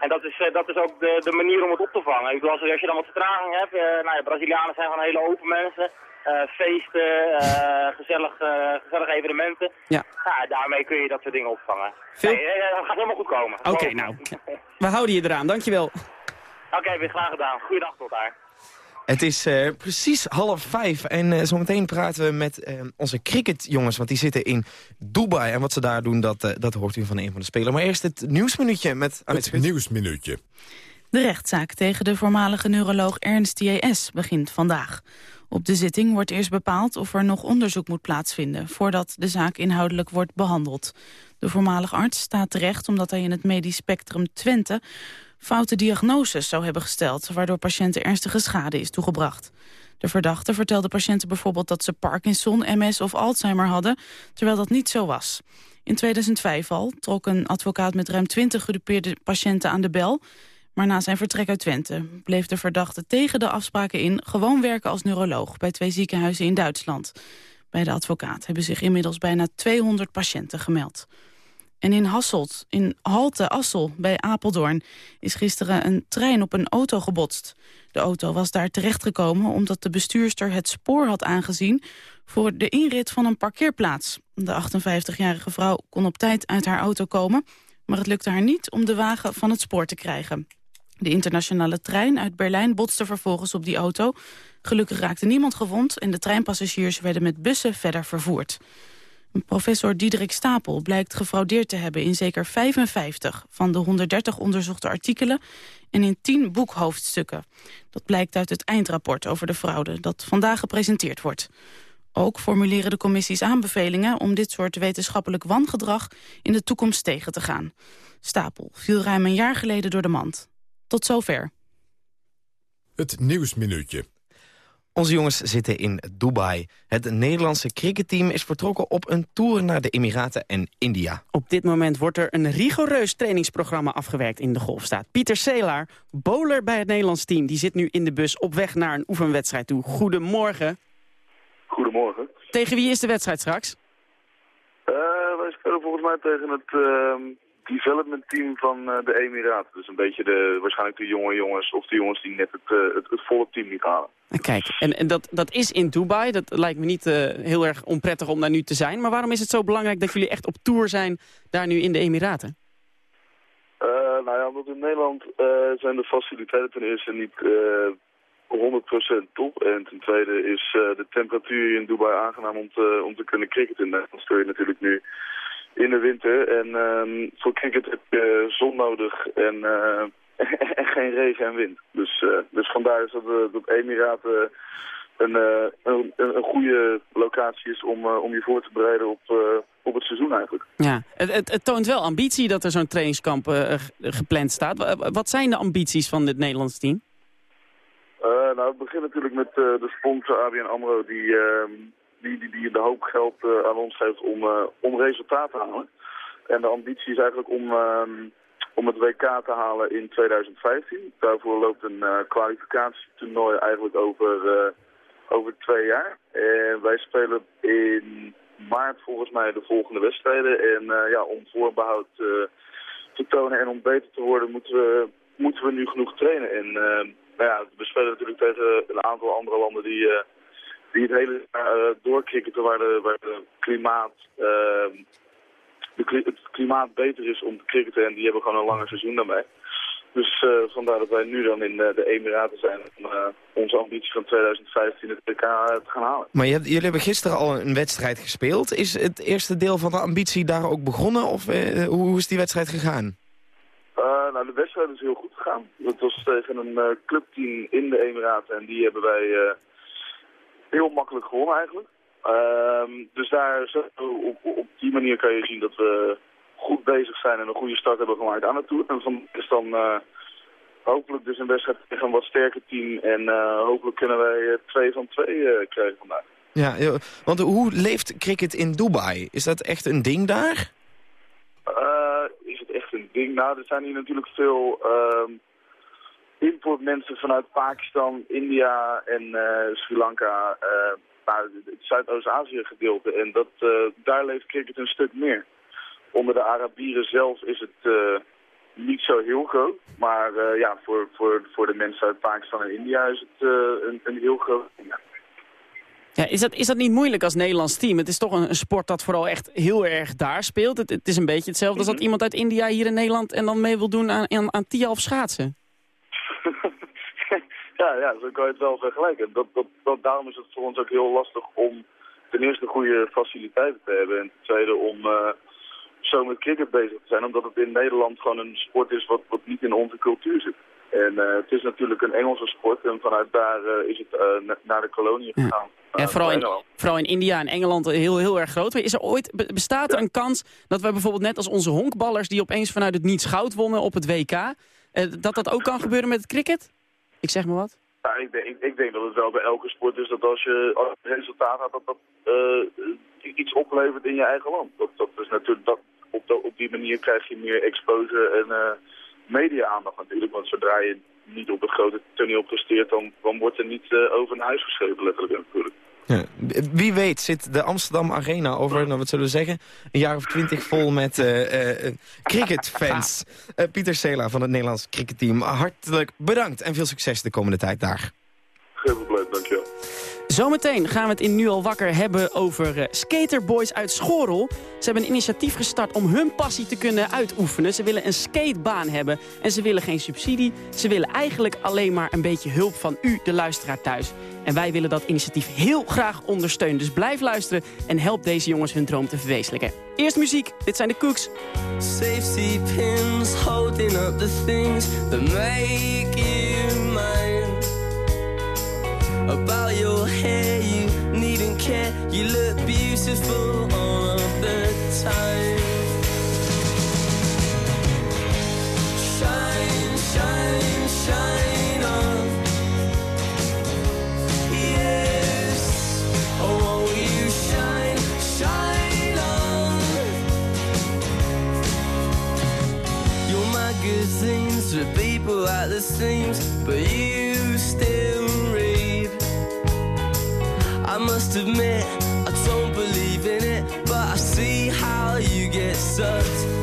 En dat is, eh, dat is ook de, de manier om het op te vangen. Ik bedoel, als, als je dan wat vertraging hebt, eh, nou ja, Brazilianen zijn gewoon hele open mensen. Eh, feesten, gezellig, gezellige evenementen. Ja. Ja, daarmee kun je dat soort dingen opvangen. Veel- Nee, dat gaat helemaal goed komen. Oké, nou. We houden je eraan, dankjewel. Oké, weer graag gedaan. Goeiedag tot daar. Het is eh, precies half vijf en eh, zometeen praten we met eh, onze cricketjongens... want die zitten in Dubai en wat ze daar doen, dat, dat hoort u van een van de spelers. Maar eerst het nieuwsminuutje met Annette Het nieuwsminuutje. De rechtszaak tegen de voormalige neuroloog Ernst J.S. begint vandaag. Op de zitting wordt eerst bepaald of er nog onderzoek moet plaatsvinden... voordat de zaak inhoudelijk wordt behandeld. De voormalig arts staat terecht omdat hij in het medisch spectrum Twente... foute diagnoses zou hebben gesteld... waardoor patiënten ernstige schade is toegebracht. De verdachte vertelde patiënten bijvoorbeeld dat ze Parkinson, MS of Alzheimer hadden... terwijl dat niet zo was. In 2005 al trok een advocaat met ruim 20 gedupeerde patiënten aan de bel... Maar na zijn vertrek uit Twente bleef de verdachte tegen de afspraken in... gewoon werken als neuroloog bij twee ziekenhuizen in Duitsland. Bij de advocaat hebben zich inmiddels bijna 200 patiënten gemeld. En in Hasselt, in Halte Assel bij Apeldoorn... is gisteren een trein op een auto gebotst. De auto was daar terechtgekomen omdat de bestuurster het spoor had aangezien... voor de inrit van een parkeerplaats. De 58-jarige vrouw kon op tijd uit haar auto komen... maar het lukte haar niet om de wagen van het spoor te krijgen. De internationale trein uit Berlijn botste vervolgens op die auto. Gelukkig raakte niemand gewond en de treinpassagiers werden met bussen verder vervoerd. Professor Diederik Stapel blijkt gefraudeerd te hebben in zeker 55 van de 130 onderzochte artikelen en in 10 boekhoofdstukken. Dat blijkt uit het eindrapport over de fraude dat vandaag gepresenteerd wordt. Ook formuleren de commissies aanbevelingen om dit soort wetenschappelijk wangedrag in de toekomst tegen te gaan. Stapel viel ruim een jaar geleden door de mand. Tot zover. Het nieuwsminuutje. Onze jongens zitten in Dubai. Het Nederlandse cricketteam is vertrokken op een tour naar de Emiraten en India. Op dit moment wordt er een rigoureus trainingsprogramma afgewerkt in de golfstaat. Pieter Selaar, bowler bij het Nederlands team, die zit nu in de bus op weg naar een oefenwedstrijd toe. Goedemorgen. Goedemorgen. Tegen wie is de wedstrijd straks? Eh, wij spelen volgens mij tegen het ehm, development team van eh, de Emiraten. Dus een beetje de, waarschijnlijk de jonge jongens of de jongens die net het, eh, het, het volle team niet halen. Kijk, en, en dat, dat is in Dubai. Dat lijkt me niet eh, heel erg onprettig om daar nu te zijn. Maar waarom is het zo belangrijk dat jullie echt op tour zijn daar nu in de Emiraten? Nou ja, omdat in Nederland zijn de faciliteiten ten eerste niet eh 100% top. En ten tweede is de temperatuur in Dubai aangenaam om te, om te kunnen cricketen. Speel je natuurlijk nu in de winter. En ehm, voor cricket heb je zon nodig en, eh, en geen regen en wind. Dus, eh, dus vandaar is dat, eh, dat Emiraten een, een, een, goede locatie is om, om je voor te bereiden op, op het seizoen eigenlijk. Ja, het, het, het toont wel ambitie dat er zo'n trainingskamp gepland staat. Wa- Wat zijn de ambities van dit Nederlands team? Nou, het begint natuurlijk met de sponsor ABN AMRO die, ehm, die, die, die de hoop geld eh, aan ons geeft om, eh, om resultaat te halen. En de ambitie is eigenlijk om, ehm, om het WK te halen in 2015. Daarvoor loopt een eh, kwalificatietoernooi eigenlijk over, over twee jaar. En wij spelen in maart volgens mij de volgende wedstrijden. En ja, om voorbehoud eh, te tonen en om beter te worden moeten we, moeten we nu genoeg trainen. En nou ja, we spelen natuurlijk tegen een aantal andere landen die, die het hele jaar uh, doorkrikken waar, de, waar de klimaat, eh, de het klimaat beter is om te cricketen en die hebben gewoon een langer seizoen dan wij. Dus eh, vandaar dat wij nu dan in eh, de Emiraten zijn om eh, onze ambitie van 2015 het WK te gaan halen. Maar hebt- jullie hebben gisteren al een wedstrijd gespeeld. Is het eerste deel van de ambitie daar ook begonnen? Of eh, hoe hoe is die wedstrijd gegaan? Eh, nou, de wedstrijd is heel goed gegaan. Dat was tegen een eh, clubteam in de Emiraten en die hebben wij eh, heel makkelijk gewonnen eigenlijk. Ehm, dus daar, op, op die manier kan je zien dat we goed bezig zijn en een goede start hebben gemaakt aan het toer. En van is dan eh, hopelijk dus een wedstrijd tegen een wat sterker team en eh, hopelijk kunnen wij eh, twee van twee krijgen vandaag. Ja, want hoe leeft cricket in Dubai? Is dat echt een ding daar? Is het echt een ding? Nou, er zijn hier natuurlijk veel ehm, importmensen vanuit Pakistan, India en eh, Sri Lanka. eh nou, het Zuidoost-Azië gedeelte. En dat, eh, daar leeft cricket een stuk meer. Onder de Arabieren zelf is het niet zo heel groot. Maar ja, voor, voor, voor de mensen uit Pakistan en India is het een, een heel groot ja. Ja, is, dat, is dat niet moeilijk als Nederlands team? Het is toch een, een sport dat vooral echt heel erg daar speelt. Het, het is een beetje hetzelfde als dat iemand uit India hier in Nederland... en dan mee wil doen aan, aan, aan TIA of schaatsen. Ja, ja, zo kan je het wel vergelijken. Dat, dat, dat, daarom is het voor ons ook heel lastig om ten eerste goede faciliteiten te hebben. En ten tweede om eh, zo met cricket bezig te zijn. Omdat het in Nederland gewoon een sport is wat, wat niet in onze cultuur zit. En eh, het is natuurlijk een Engelse sport en vanuit daar eh, is het na- naar de koloniën gegaan. Ja, vooral, in, Engeland. vooral in India en Engeland heel, heel erg groot. Is er ooit, be- bestaat er een kans dat wij bijvoorbeeld net als onze honkballers... die opeens vanuit het niets goud wonnen op het WK... eh, dat dat ook kan gebeuren met cricket? Ik zeg maar wat. Ja, ik, denk, ik, denk dat het wel bij elke sport is dat als je, het resultaat had, dat dat eh, iets oplevert in je eigen land. Dat, dat is natuurlijk, dat, op, op die manier krijg je meer exposure en eh, media-aandacht natuurlijk. Want zodra je niet op het grote toneel presteert, dan, dan wordt er niet over een huis geschreven, letterlijk natuurlijk. Ja. Wie weet zit de Amsterdam Arena over, nou wat zullen we zeggen... een jaar of twintig vol met eh, eh, cricketfans. Eh, Pieter Sela van het Nederlands cricketteam, hartelijk bedankt... en veel succes de komende tijd daar. Geen probleem, dankjewel. Zometeen gaan we het in Nu al wakker hebben over eh, skaterboys uit Schorel. Ze hebben een initiatief gestart om hun passie te kunnen uitoefenen. Ze willen een skatebaan hebben en ze willen geen subsidie. Ze willen eigenlijk alleen maar een beetje hulp van u, de luisteraar thuis. En wij willen dat initiatief heel graag ondersteunen. Dus blijf luisteren en help deze jongens hun droom te verwezenlijken. Eerst muziek, dit zijn de Cooks. Safety pins holding up the things that make you. About your hair, you needn't care. You look beautiful all of the time. Shine, shine, shine on. Yes, oh, won't you shine, shine on. With people at the seams, but you still must admit, I don't believe in it, but I see how you get sucked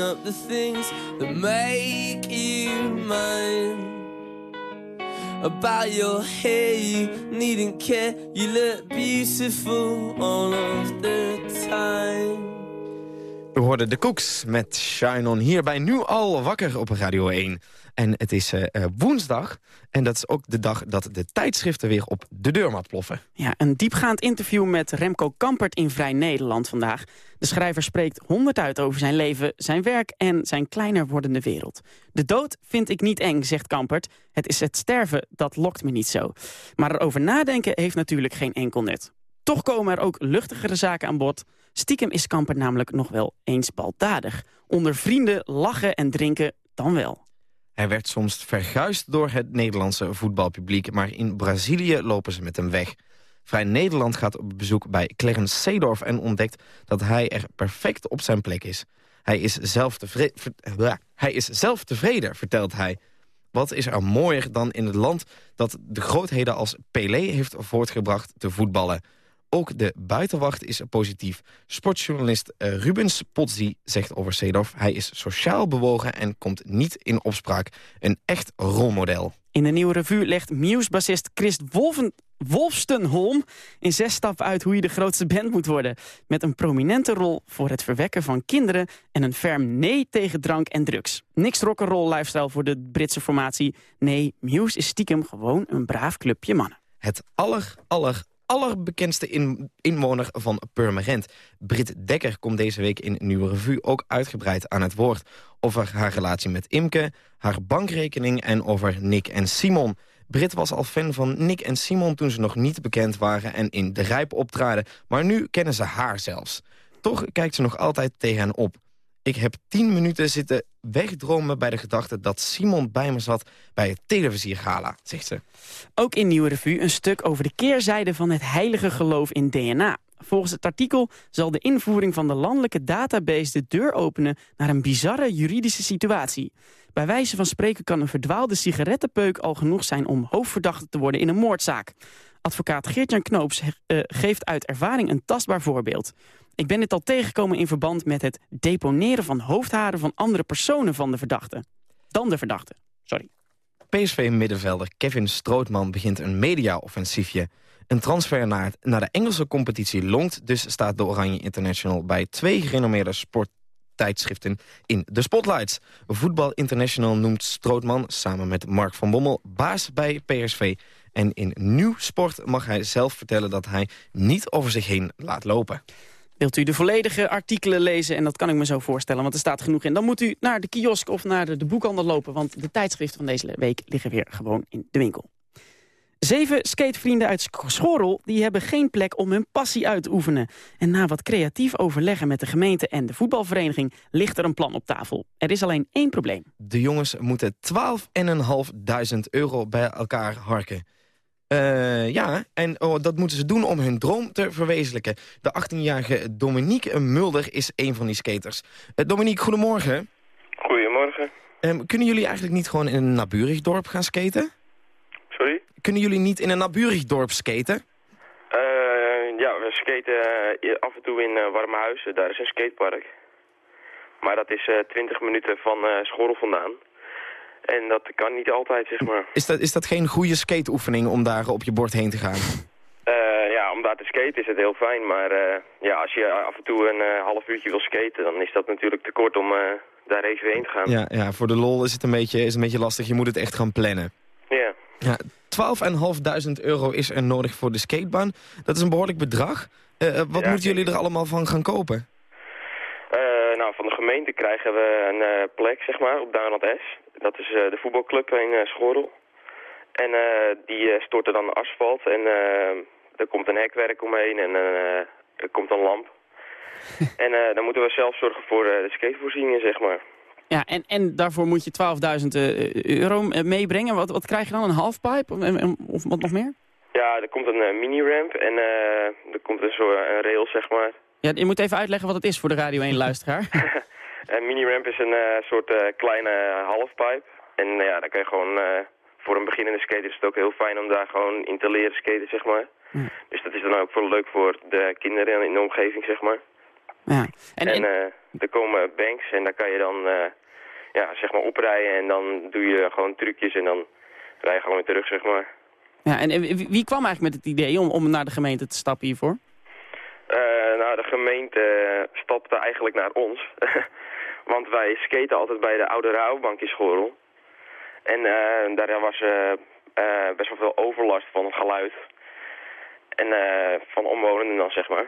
up the things that make you mine. About your hair, you needn't care. You look beautiful We hoorden de Cooks met Shine On hier bij Nu Al Wakker op Radio 1. En het is eh, eh, woensdag. En dat is ook de dag dat de tijdschriften weer op de deurmat ploffen. Ja, een diepgaand interview met Remco Kampert in Vrij Nederland vandaag. De schrijver spreekt honderd uit over zijn leven, zijn werk en zijn kleiner wordende wereld. De dood vind ik niet eng, zegt Kampert. Het is het sterven, dat lokt me niet zo. Maar erover nadenken heeft natuurlijk geen enkel nut. Toch komen er ook luchtigere zaken aan bod. Stiekem is Kampert namelijk nog wel eens baldadig. Onder vrienden lachen en drinken dan wel. Hij werd soms verguisd door het Nederlandse voetbalpubliek... maar in Brazilië lopen ze met hem weg. Vrij Nederland gaat op bezoek bij Clarence Seedorf... en ontdekt dat hij er perfect op zijn plek is. Hij is zelf, tevreden, hij is zelf tevreden, vertelt hij. Wat is er mooier dan in het land dat de grootheden als Pelé heeft voortgebracht te voetballen... Ook de buitenwacht is positief. Sportjournalist eh, Rubens Potzi zegt over Seedorf... hij is sociaal bewogen en komt niet in opspraak. Een echt rolmodel. In de nieuwe revue legt Muse-bassist Chris Wolven, Wolfstenholm in zes stappen uit hoe je de grootste band moet worden. Met een prominente rol voor het verwekken van kinderen en een ferm nee tegen drank en drugs. Niks rock'n'roll lifestyle voor de Britse formatie. Nee, Muse is stiekem gewoon een braaf clubje mannen. Het aller, aller, allerbekendste in, inwoner van Purmerend. Brit Dekker komt deze week in Nieuwe Revue ook uitgebreid aan het woord. Over haar relatie met Imke, haar bankrekening en over Nick en Simon. Brit was al fan van Nick en Simon toen ze nog niet bekend waren... en in de rijp optraden, maar nu kennen ze haar zelfs. Toch kijkt ze nog altijd tegen hen op. Ik heb tien minuten zitten wegdromen bij de gedachte dat Simon bij me zat bij het televisiegala, zegt ze. Ook in Nieuwe Revue een stuk over de keerzijde van het heilige geloof in DNA. Volgens het artikel zal de invoering van de landelijke database de deur openen naar een bizarre juridische situatie. Bij wijze van spreken kan een verdwaalde sigarettenpeuk al genoeg zijn om hoofdverdachte te worden in een moordzaak. Advocaat Geert-Jan Knoops uh, geeft uit ervaring een tastbaar voorbeeld. Ik ben dit al tegengekomen in verband met het deponeren van hoofdharen van andere personen van de verdachte. Dan de verdachte, sorry. PSV-middenvelder Kevin Strootman begint een media-offensiefje. Een transfer naar, naar de Engelse competitie longt, dus staat de Oranje International bij twee gerenommeerde sporttijdschriften in de spotlights. Voetbal International noemt Strootman samen met Mark van Bommel baas bij PSV. En in Nieuw Sport mag hij zelf vertellen dat hij niet over zich heen laat lopen. Wilt u de volledige artikelen lezen, en dat kan ik me zo voorstellen, want er staat genoeg in... dan moet u naar de kiosk of naar de, de boekhandel lopen... want de tijdschriften van deze week liggen weer gewoon in de winkel. Zeven skatevrienden uit Schorrel die hebben geen plek om hun passie uit te oefenen. En na wat creatief overleggen met de gemeente en de voetbalvereniging... ligt er een plan op tafel. Er is alleen één probleem. De jongens moeten 12.500 euro bij elkaar harken. Uh, ja, en oh, dat moeten ze doen om hun droom te verwezenlijken. De 18-jarige Dominique Mulder is een van die skaters. Uh, Dominique, goedemorgen. Goedemorgen. Um, kunnen jullie eigenlijk niet gewoon in een naburig dorp gaan skaten? Sorry? Kunnen jullie niet in een naburig dorp skaten? Uh, ja, we skaten af en toe in Warmhuizen. Daar is een skatepark. Maar dat is 20 minuten van Schorrel vandaan. En dat kan niet altijd, zeg maar. Is dat, is dat geen goede skateoefening om daar op je bord heen te gaan? Uh, ja, om daar te skaten is het heel fijn. Maar uh, ja, als je af en toe een uh, half uurtje wil skaten, dan is dat natuurlijk te kort om daar even heen te gaan. Ja, ja, voor de lol is het een beetje, is een beetje lastig. Je moet het echt gaan plannen. Ja. ja 12.500 euro is er nodig voor de skatebaan. Dat is een behoorlijk bedrag. wat ja, moeten jullie er allemaal van gaan kopen? nou, van de gemeente krijgen we een plek, zeg maar, op Duinland S. Dat is uh, de voetbalclub in uh, Schorrel. En uh, die storten dan asfalt en er komt een hekwerk omheen en er komt een lamp. en dan moeten we zelf zorgen voor de skatevoorzieningen, zeg maar. Ja, en, en daarvoor moet je 12.000 euro meebrengen. Wat, wat krijg je dan? Een halfpipe of, of wat nog meer? Ja, er komt een mini-ramp en er komt een soort een rail, zeg maar. Ja, je moet even uitleggen wat het is voor de Radio 1-luisteraar. Een mini-ramp is een uh, soort uh, kleine halfpipe. En uh, ja, dan kan je gewoon, voor een beginnende skater is het ook heel fijn om daar gewoon in te leren skaten, zeg maar. Ja. Dus dat is dan ook wel leuk voor de kinderen in de omgeving, zeg maar. Ja. En, en, en er komen banks en daar kan je dan, ja, zeg maar oprijden en dan doe je gewoon trucjes en dan rij je gewoon weer terug, zeg maar. Ja, en wie kwam eigenlijk met het idee om, om naar de gemeente te stappen hiervoor? nou, de gemeente stapte eigenlijk naar ons. Want wij skaten altijd bij de oude rouwbank in. En eh, daar was eh, best wel veel overlast van het geluid. En van omwonenden dan, zeg maar.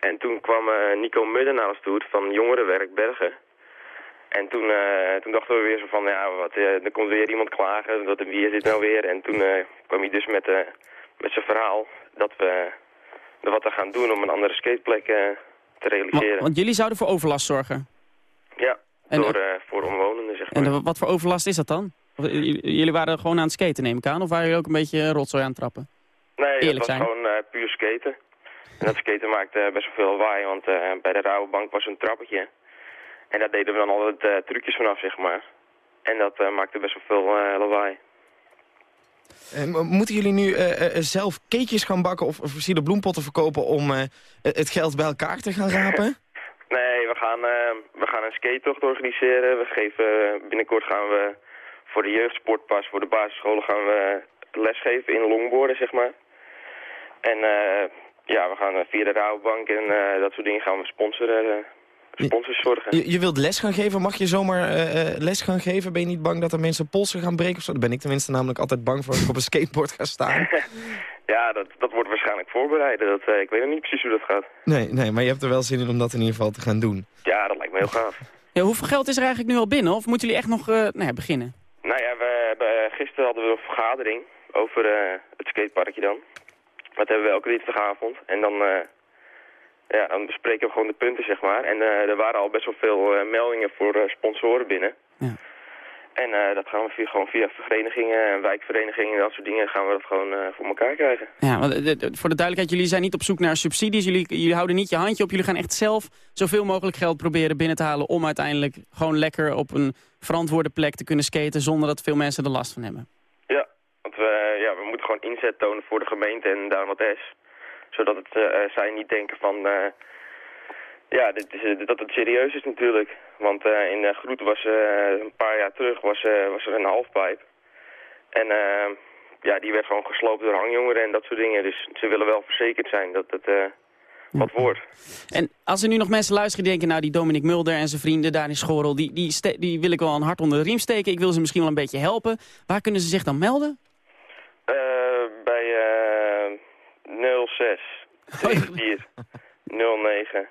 En toen kwam Nico Mudden naar ons toe van Jongerenwerk Bergen. En toen, toen dachten we weer zo van, ja, wat, er komt weer iemand klagen, wat, wie is dit nou weer? En toen kwam hij dus met, met zijn verhaal dat we wat te gaan doen om een andere skateplek te realiseren. Want jullie zouden voor overlast zorgen. Ja, En, door, eh, voor omwonenden, zeg maar. En wat voor overlast is dat dan? Jullie waren gewoon aan het skaten, neem ik aan? Of waren jullie ook een beetje rotzooi aan het trappen? Nee, Eerlijk dat was zijn. gewoon eh, puur skaten. En dat skaten maakte best wel veel lawaai, want eh, bij de Rabobank was een trappetje. En daar deden we dan altijd eh, trucjes vanaf, zeg maar. En dat eh, maakte best wel veel eh, lawaai. Moeten jullie nu zelf cakejes gaan bakken of versierde bloempotten verkopen om eh, het geld bij elkaar te gaan rapen? Nee, we gaan, eh, we gaan een skatetocht organiseren. We geven, binnenkort gaan we voor de jeugdsportpas, voor de basisscholen gaan we lesgeven in longboarden, zeg maar. En eh, ja, we gaan eh, via de Rabobank en dat soort dingen gaan we sponsoren, eh, sponsors zorgen. Je, je wilt les gaan geven, mag je zomaar les gaan geven? Ben je niet bang dat er mensen polsen gaan breken of zo? Daar ben ik tenminste namelijk altijd bang voor als ik op een skateboard ga staan. Ja, dat, dat wordt waarschijnlijk voorbereiden. Dat, eh, ik weet nog niet precies hoe dat gaat. Nee, nee, maar je hebt er wel zin in om dat in ieder geval te gaan doen. Ja, dat lijkt me heel gaaf. Ja, hoeveel geld is er eigenlijk nu al binnen? Of moeten jullie echt nog eh, nou ja, beginnen? Nou ja, we hebben, gisteren hadden we een vergadering over eh, het skateparkje dan. Dat hebben we elke dinsdagavond. En dan, eh, ja, dan bespreken we gewoon de punten, zeg maar. En eh, er waren al best wel veel eh, meldingen voor eh, sponsoren binnen. Ja. En eh, dat gaan we via, gewoon via verenigingen en wijkverenigingen en dat soort dingen gaan we dat gewoon eh, voor elkaar krijgen. Ja, want, eh, voor de duidelijkheid, jullie zijn niet op zoek naar subsidies. Jullie, jullie houden niet je handje op. Jullie gaan echt zelf zoveel mogelijk geld proberen binnen te halen... om uiteindelijk gewoon lekker op een verantwoorde plek te kunnen skaten... zonder dat veel mensen er last van hebben. Ja, want we, ja, we moeten gewoon inzet tonen voor de gemeente en Download S. Zodat het, zij niet denken van... eh, ja, dit is, eh, dat het serieus is natuurlijk. Want eh, in uh, Groet was eh, een paar jaar terug was, eh, was er een halfpijp. En eh, ja, die werd gewoon gesloopt door hangjongeren en dat soort dingen. Dus ze willen wel verzekerd zijn dat het eh, wat wordt. En als er nu nog mensen luisteren die denken... nou, die Dominic Mulder en zijn vrienden daar in Schorel... Die, die, die wil ik wel een hart onder de riem steken. Ik wil ze misschien wel een beetje helpen. Waar kunnen ze zich dan melden? Eh, bij eh 06 74 09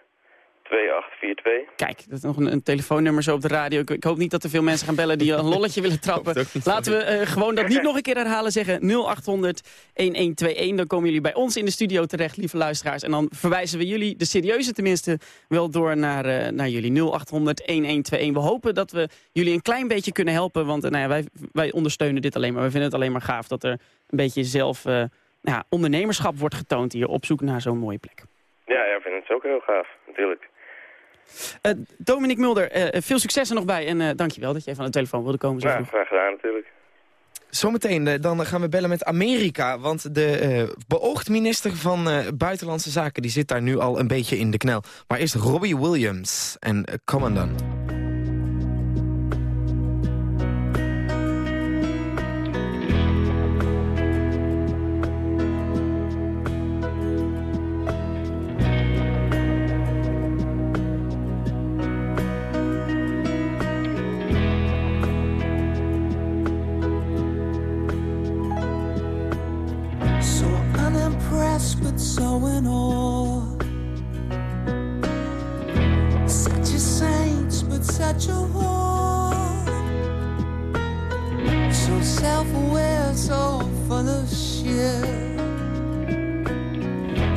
2842. Kijk, dat is nog een, een telefoonnummer zo op de radio. Ik, ik hoop niet dat er veel mensen gaan bellen die een lolletje willen trappen. Laten we eh, gewoon dat niet nog een keer herhalen. Zeggen 0800 1121. Dan komen jullie bij ons in de studio terecht, lieve luisteraars. En dan verwijzen we jullie, de serieuze tenminste, wel door naar, eh, naar jullie 0800 1121. We hopen dat we jullie een klein beetje kunnen helpen. Want eh, nou ja, wij, wij ondersteunen dit alleen maar. We vinden het alleen maar gaaf dat er een beetje zelf eh, nou ja, ondernemerschap wordt getoond hier op zoek naar zo'n mooie plek. Ja, ja, ik vind het ook heel gaaf, natuurlijk. Eh Dominic Mulder, eh, veel succes er nog bij. En eh dankjewel dat je even aan de telefoon wilde komen. Zo Ja, graag gedaan natuurlijk. Zometeen eh, dan gaan we bellen met Amerika, want de eh, beoogd minister van eh, Buitenlandse Zaken die zit daar nu al een beetje in de knel. Maar eerst Robbie Williams en uh, Commandant.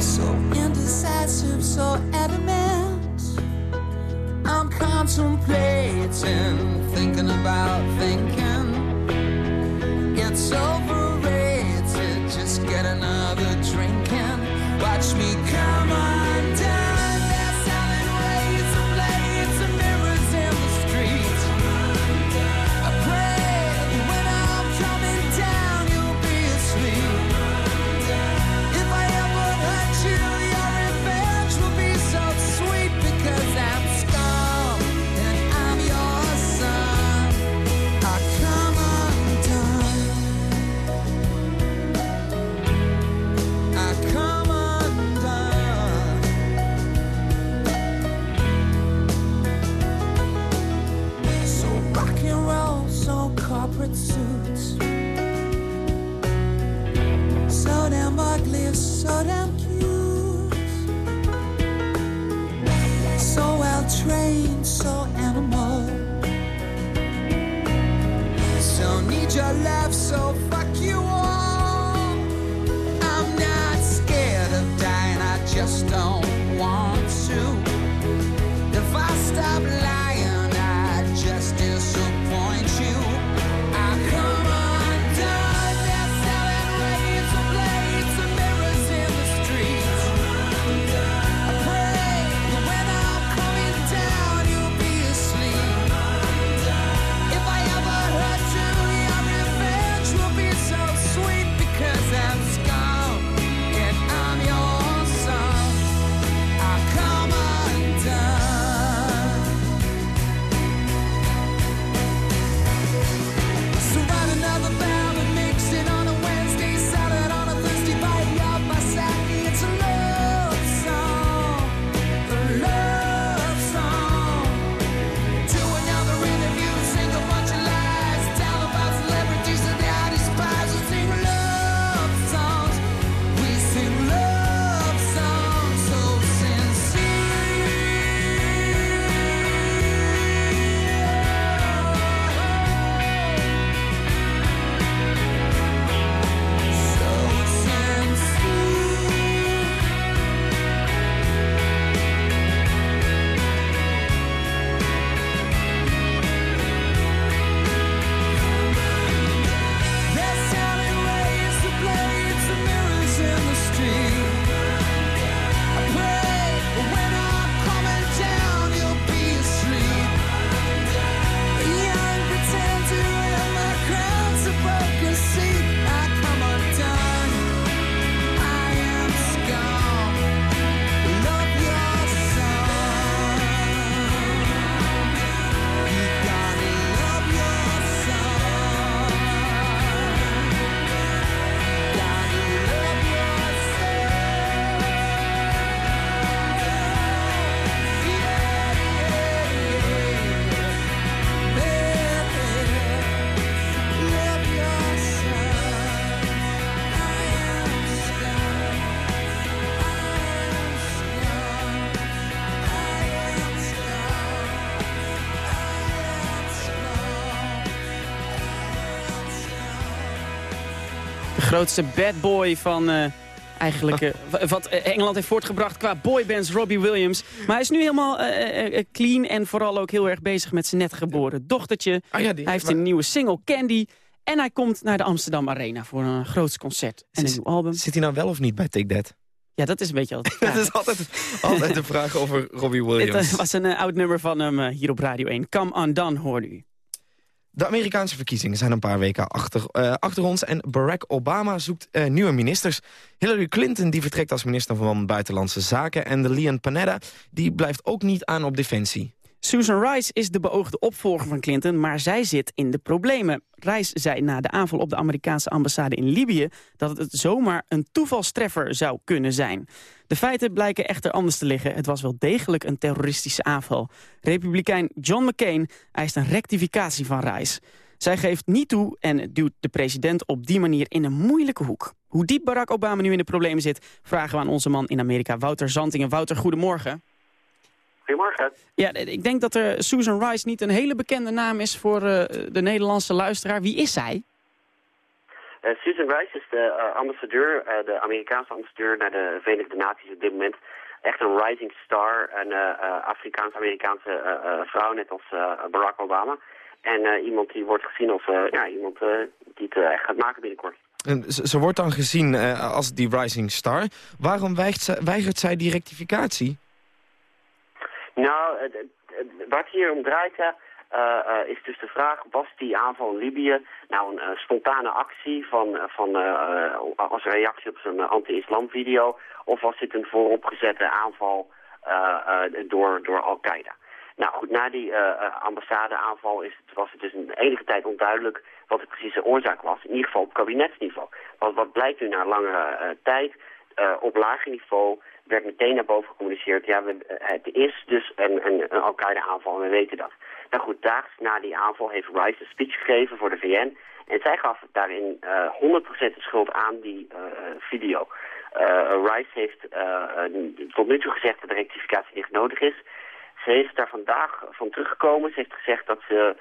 So indecisive, so adamant. I'm contemplating, thinking about thinking. It's overrated. Just get another drink and watch me grootste bad boy van eh, eigenlijk eh, wa- wat eh, Engeland heeft voortgebracht qua boybands, Robbie Williams. Maar hij is nu helemaal clean en vooral ook heel erg bezig met zijn net geboren dochtertje. Ah ja, die- hij heeft maar- een nieuwe single, Candy. En hij komt naar de Amsterdam Arena voor een groots concert en een Zit- nieuw album. Zit hij nou wel of niet bij Take That? Ja, dat is een beetje altijd. Dat is altijd, altijd de vraag over Robbie Dit Williams. eh, was een oud nummer van hem hier op Radio 1. Come Undone hoorde u. De Amerikaanse verkiezingen zijn een paar weken achter, eh, achter ons... en Barack Obama zoekt eh, nieuwe ministers. Hillary Clinton die vertrekt als minister van Buitenlandse Zaken... en de Leon Panetta die blijft ook niet aan op defensie. Susan Rice is de beoogde opvolger van Clinton, maar zij zit in de problemen. Rice zei na de aanval op de Amerikaanse ambassade in Libië... dat het zomaar een toevalstreffer zou kunnen zijn. De feiten blijken echter anders te liggen. Het was wel degelijk een terroristische aanval. Republikein John McCain eist een rectificatie van Rice. Zij geeft niet toe en duwt de president op die manier in een moeilijke hoek. Hoe diep Barack Obama nu in de problemen zit... vragen we aan onze man in Amerika, Wouter Zantingen. Wouter, goedemorgen. Goedemorgen. Ja, ik denk dat er Susan Rice niet een hele bekende naam is voor eh, de Nederlandse luisteraar. Wie is zij? Eh, Susan Rice is de eh, ambassadeur, eh, de Amerikaanse ambassadeur naar de Verenigde Naties op dit moment. Echt een rising star, een eh, Afrikaans-Amerikaanse vrouw, net als Barack Obama. En iemand die wordt gezien als ja, iemand die het echt gaat maken binnenkort. En ze, ze wordt dan gezien als die rising star. Waarom weigert, zij- weigert zij die rectificatie? Nou, het hier om draait, is dus de vraag, was die aanval in Libië nou een eh, spontane actie van, eh, van, eh, eh, als reactie op eh, anti-islam video, of was dit een vooropgezette aanval eh, eh, door, door Al-Qaeda? Nou goed, na die eh, eh, ambassadeaanval is was het dus een enige tijd onduidelijk wat de precieze oorzaak was. In ieder geval op kabinetsniveau. Want wat blijkt nu na langere eh, tijd, eh, op lager niveau werd meteen naar boven gecommuniceerd. Ja, eh, het is dus een, een, een Al-Qaeda-aanval en we weten dat. Nou goed, daags na die aanval heeft Rice een speech gegeven voor de VN. En zij gaf daarin eh 100% de schuld aan die eh, video. Rice heeft tot nu toe gezegd dat de rectificatie niet nodig is. Ze heeft daar vandaag van teruggekomen. Ze heeft gezegd dat ze...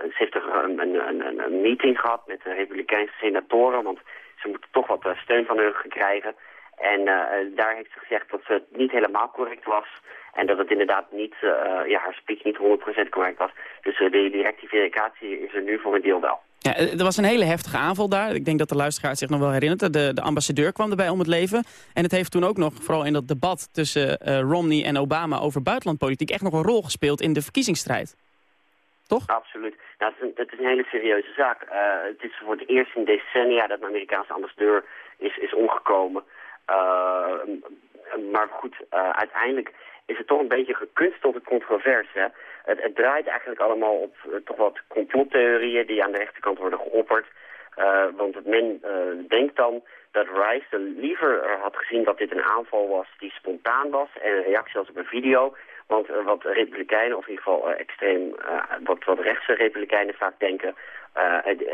ze heeft een, een, een, een, meeting gehad met de Republikeinse senatoren... want ze moeten toch wat steun van hun krijgen. En daar heeft ze gezegd dat het niet helemaal correct was... En dat het inderdaad niet, ja, haar speech niet 100% correct was. Dus die, die rectificatie is er nu voor een deel wel. Ja, er was een hele heftige aanval daar. Ik denk dat de luisteraar zich nog wel herinnert. De, de ambassadeur kwam erbij om het leven. En het heeft toen ook nog, vooral in dat debat tussen uh, Romney en Obama over buitenlandpolitiek... echt nog een rol gespeeld in de verkiezingsstrijd. Toch? Absoluut. Nou, het, is een, het is een hele serieuze zaak. Uh, het is voor het eerst in decennia dat een Amerikaanse ambassadeur is, is omgekomen. Uh, maar goed, uiteindelijk is het toch een beetje gekunstelde controverse. Het, het, draait eigenlijk allemaal op uh, toch wat complottheorieën die aan de rechterkant worden geopperd. Want men denkt dan dat Rice liever had gezien dat dit een aanval was die spontaan was en een reactie was op een video. Want wat republikeinen, of in ieder geval extreem, wat, wat rechtse republikeinen vaak denken,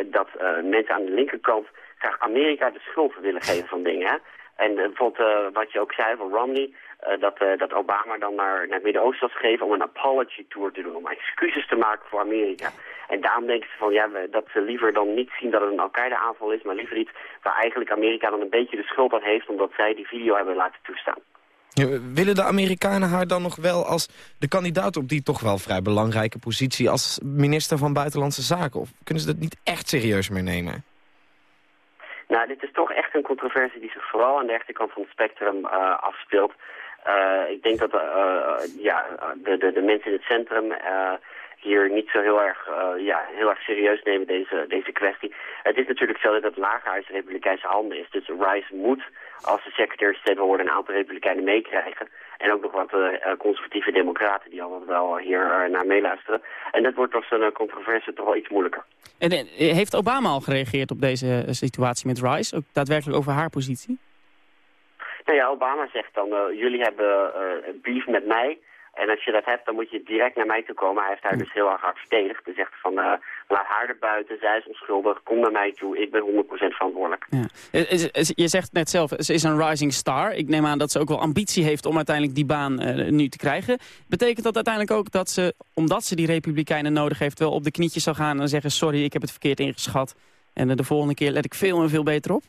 dat mensen aan de linkerkant graag Amerika de schuld willen geven van dingen. En bijvoorbeeld wat je ook zei van Romney, uh, dat, dat Obama dan naar, naar het Midden-Oosten was gegeven om een apology tour te doen. Om excuses te maken voor Amerika. En daarom denken ze van ja, dat ze liever dan niet zien dat het een Al-Qaeda aanval is. Maar liever iets waar eigenlijk Amerika dan een beetje de schuld aan heeft. Omdat zij die video hebben laten toestaan. Willen de Amerikanen haar dan nog wel als de kandidaat op die toch wel vrij belangrijke positie als minister van Buitenlandse Zaken? Of kunnen ze dat niet echt serieus meer nemen? Nou, dit is toch echt een controversie die zich vooral aan de rechterkant van het spectrum uh, afspeelt. Uh, ik denk dat uh, ja, de, de, de, mensen in het centrum hier niet zo heel erg, ja, heel erg serieus nemen deze, deze kwestie. Het is natuurlijk zo dat het lagerhuis republikeinse handen is. Dus Rice moet, als de secretary state worden, een aantal republikeinen meekrijgen. En ook nog wat conservatieve democraten die allemaal wel hier naar meeluisteren. En dat wordt als een controverse toch wel iets moeilijker. En heeft Obama al gereageerd op deze situatie met Rice? Ook daadwerkelijk over haar positie? Nou ja, Obama zegt dan, uh, jullie hebben uh, beef met mij. En als je dat hebt, dan moet je direct naar mij toe komen. Hij heeft haar dus heel erg hard verdedigd. Hij zegt van, uh, laat haar er buiten, zij is onschuldig, kom naar mij toe. Ik ben 100% verantwoordelijk. Ja. Je zegt net zelf, ze is een rising star. Ik neem aan dat ze ook wel ambitie heeft om uiteindelijk die baan nu te krijgen. Betekent dat uiteindelijk ook dat ze, omdat ze die republikeinen nodig heeft... wel op de knietjes zal gaan en zeggen, sorry, ik heb het verkeerd ingeschat. En de volgende keer let ik veel en veel beter op?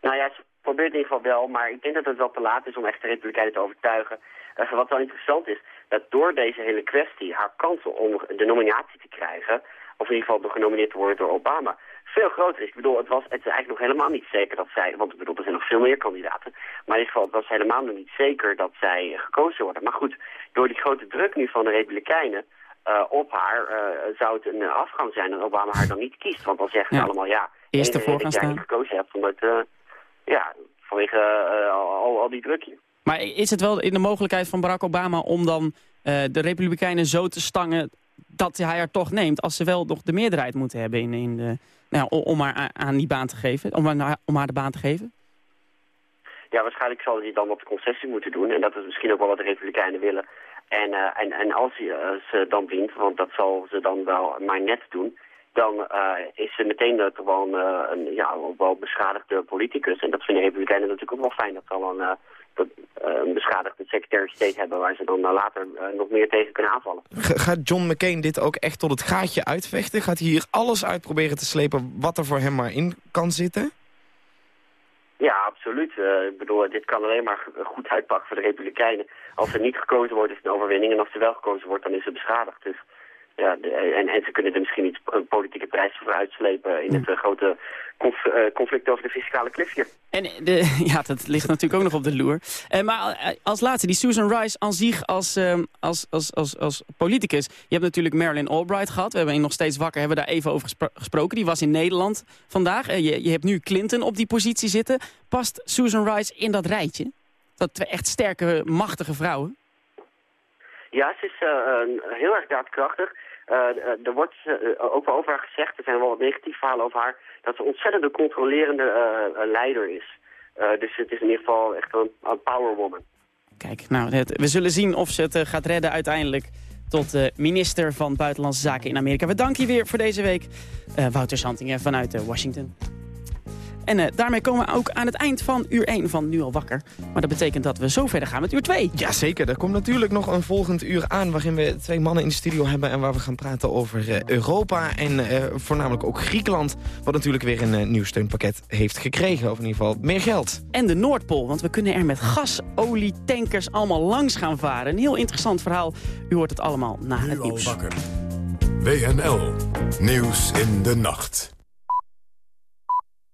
Nou ja, probeert in ieder geval wel, maar ik denk dat het wel te laat is om echt de Republikeinen te overtuigen. Uh, wat wel interessant is, dat door deze hele kwestie haar kansen om de nominatie te krijgen, of in ieder geval genomineerd te worden door Obama, veel groter is. Ik bedoel, het, was, het is eigenlijk nog helemaal niet zeker dat zij, want ik bedoel, er zijn nog veel meer kandidaten, maar in ieder geval, het was helemaal nog niet zeker dat zij gekozen worden. Maar goed, door die grote druk nu van de Republikeinen, uh, op haar uh, zou het een afgang zijn dat Obama haar dan niet kiest. Want dan zeggen ze allemaal ja, Eerst ervoor gaan staan. niet gekozen hebt, omdat ja, vanwege uh, al, al die drukje. Maar is het wel in de mogelijkheid van Barack Obama om dan uh, de Republikeinen zo te stangen dat hij haar toch neemt... als ze wel nog de meerderheid moeten hebben in, in de, nou, om haar aan die baan te geven, om haar, om de baan te geven? Ja, waarschijnlijk zal hij dan wat concessie moeten doen. En dat is misschien ook wel wat de Republikeinen willen. En, uh, en, en als hij, uh, ze dan wint, want dat zal ze dan wel maar net doen dan uh, is ze meteen gewoon uh, een ja, wel beschadigde politicus. En dat vinden Republikeinen natuurlijk ook wel fijn. Dat ze al een, een beschadigde secretary state hebben... waar ze dan later nog meer tegen kunnen aanvallen. Gaat John McCain dit ook echt tot het gaatje uitvechten? Gaat hij hier alles uit proberen te slepen wat er voor hem maar in kan zitten? Ja, absoluut. ik bedoel, dit kan alleen maar goed uitpakken voor de Republikeinen. Als er niet gekozen wordt, is het een overwinning. En als er wel gekozen wordt, dan is het beschadigd. Dus ja, en, en ze kunnen er misschien iets, een politieke prijs voor uitslepen in het uh, grote conf, uh, conflict over de fiscale cliff hier. En de, ja, dat ligt natuurlijk ook nog op de loer. Uh, maar als laatste, die Susan Rice aan zich als, uh, als, als, als, als politicus. Je hebt natuurlijk Marilyn Albright gehad. We hebben in Nog Steeds Wakker hebben daar even over gesproken. Die was in Nederland vandaag. je, je hebt nu Clinton op die positie zitten. Past Susan Rice in dat rijtje? Dat twee echt sterke, machtige vrouwen? Ja, ze is heel erg daadkrachtig. Uh, er wordt uh, ook wel over haar gezegd, er zijn wel wat negatieve verhalen over haar, dat ze ontzettend een controlerende leider is. dus het is in ieder geval echt een, een powerwoman. Kijk, nou, we zullen zien of ze het gaat redden uiteindelijk tot minister van Buitenlandse Zaken in Amerika. We danken je weer voor deze week, Wouter Santingen vanuit Washington. En eh, daarmee komen we ook aan het eind van uur 1 van Nu al wakker. Maar dat betekent dat we zo verder gaan met uur 2. Jazeker, er komt natuurlijk nog een volgend uur aan... waarin we twee mannen in de studio hebben... en waar we gaan praten over eh, Europa en eh, voornamelijk ook Griekenland... wat natuurlijk weer een nieuw steunpakket heeft gekregen. Of in ieder geval meer geld. En de Noordpool, want we kunnen er met gas, olie, tankers allemaal langs gaan varen. Een heel interessant verhaal. U hoort het allemaal na het Nu nieuws. wakker. WNL. Nieuws in de nacht.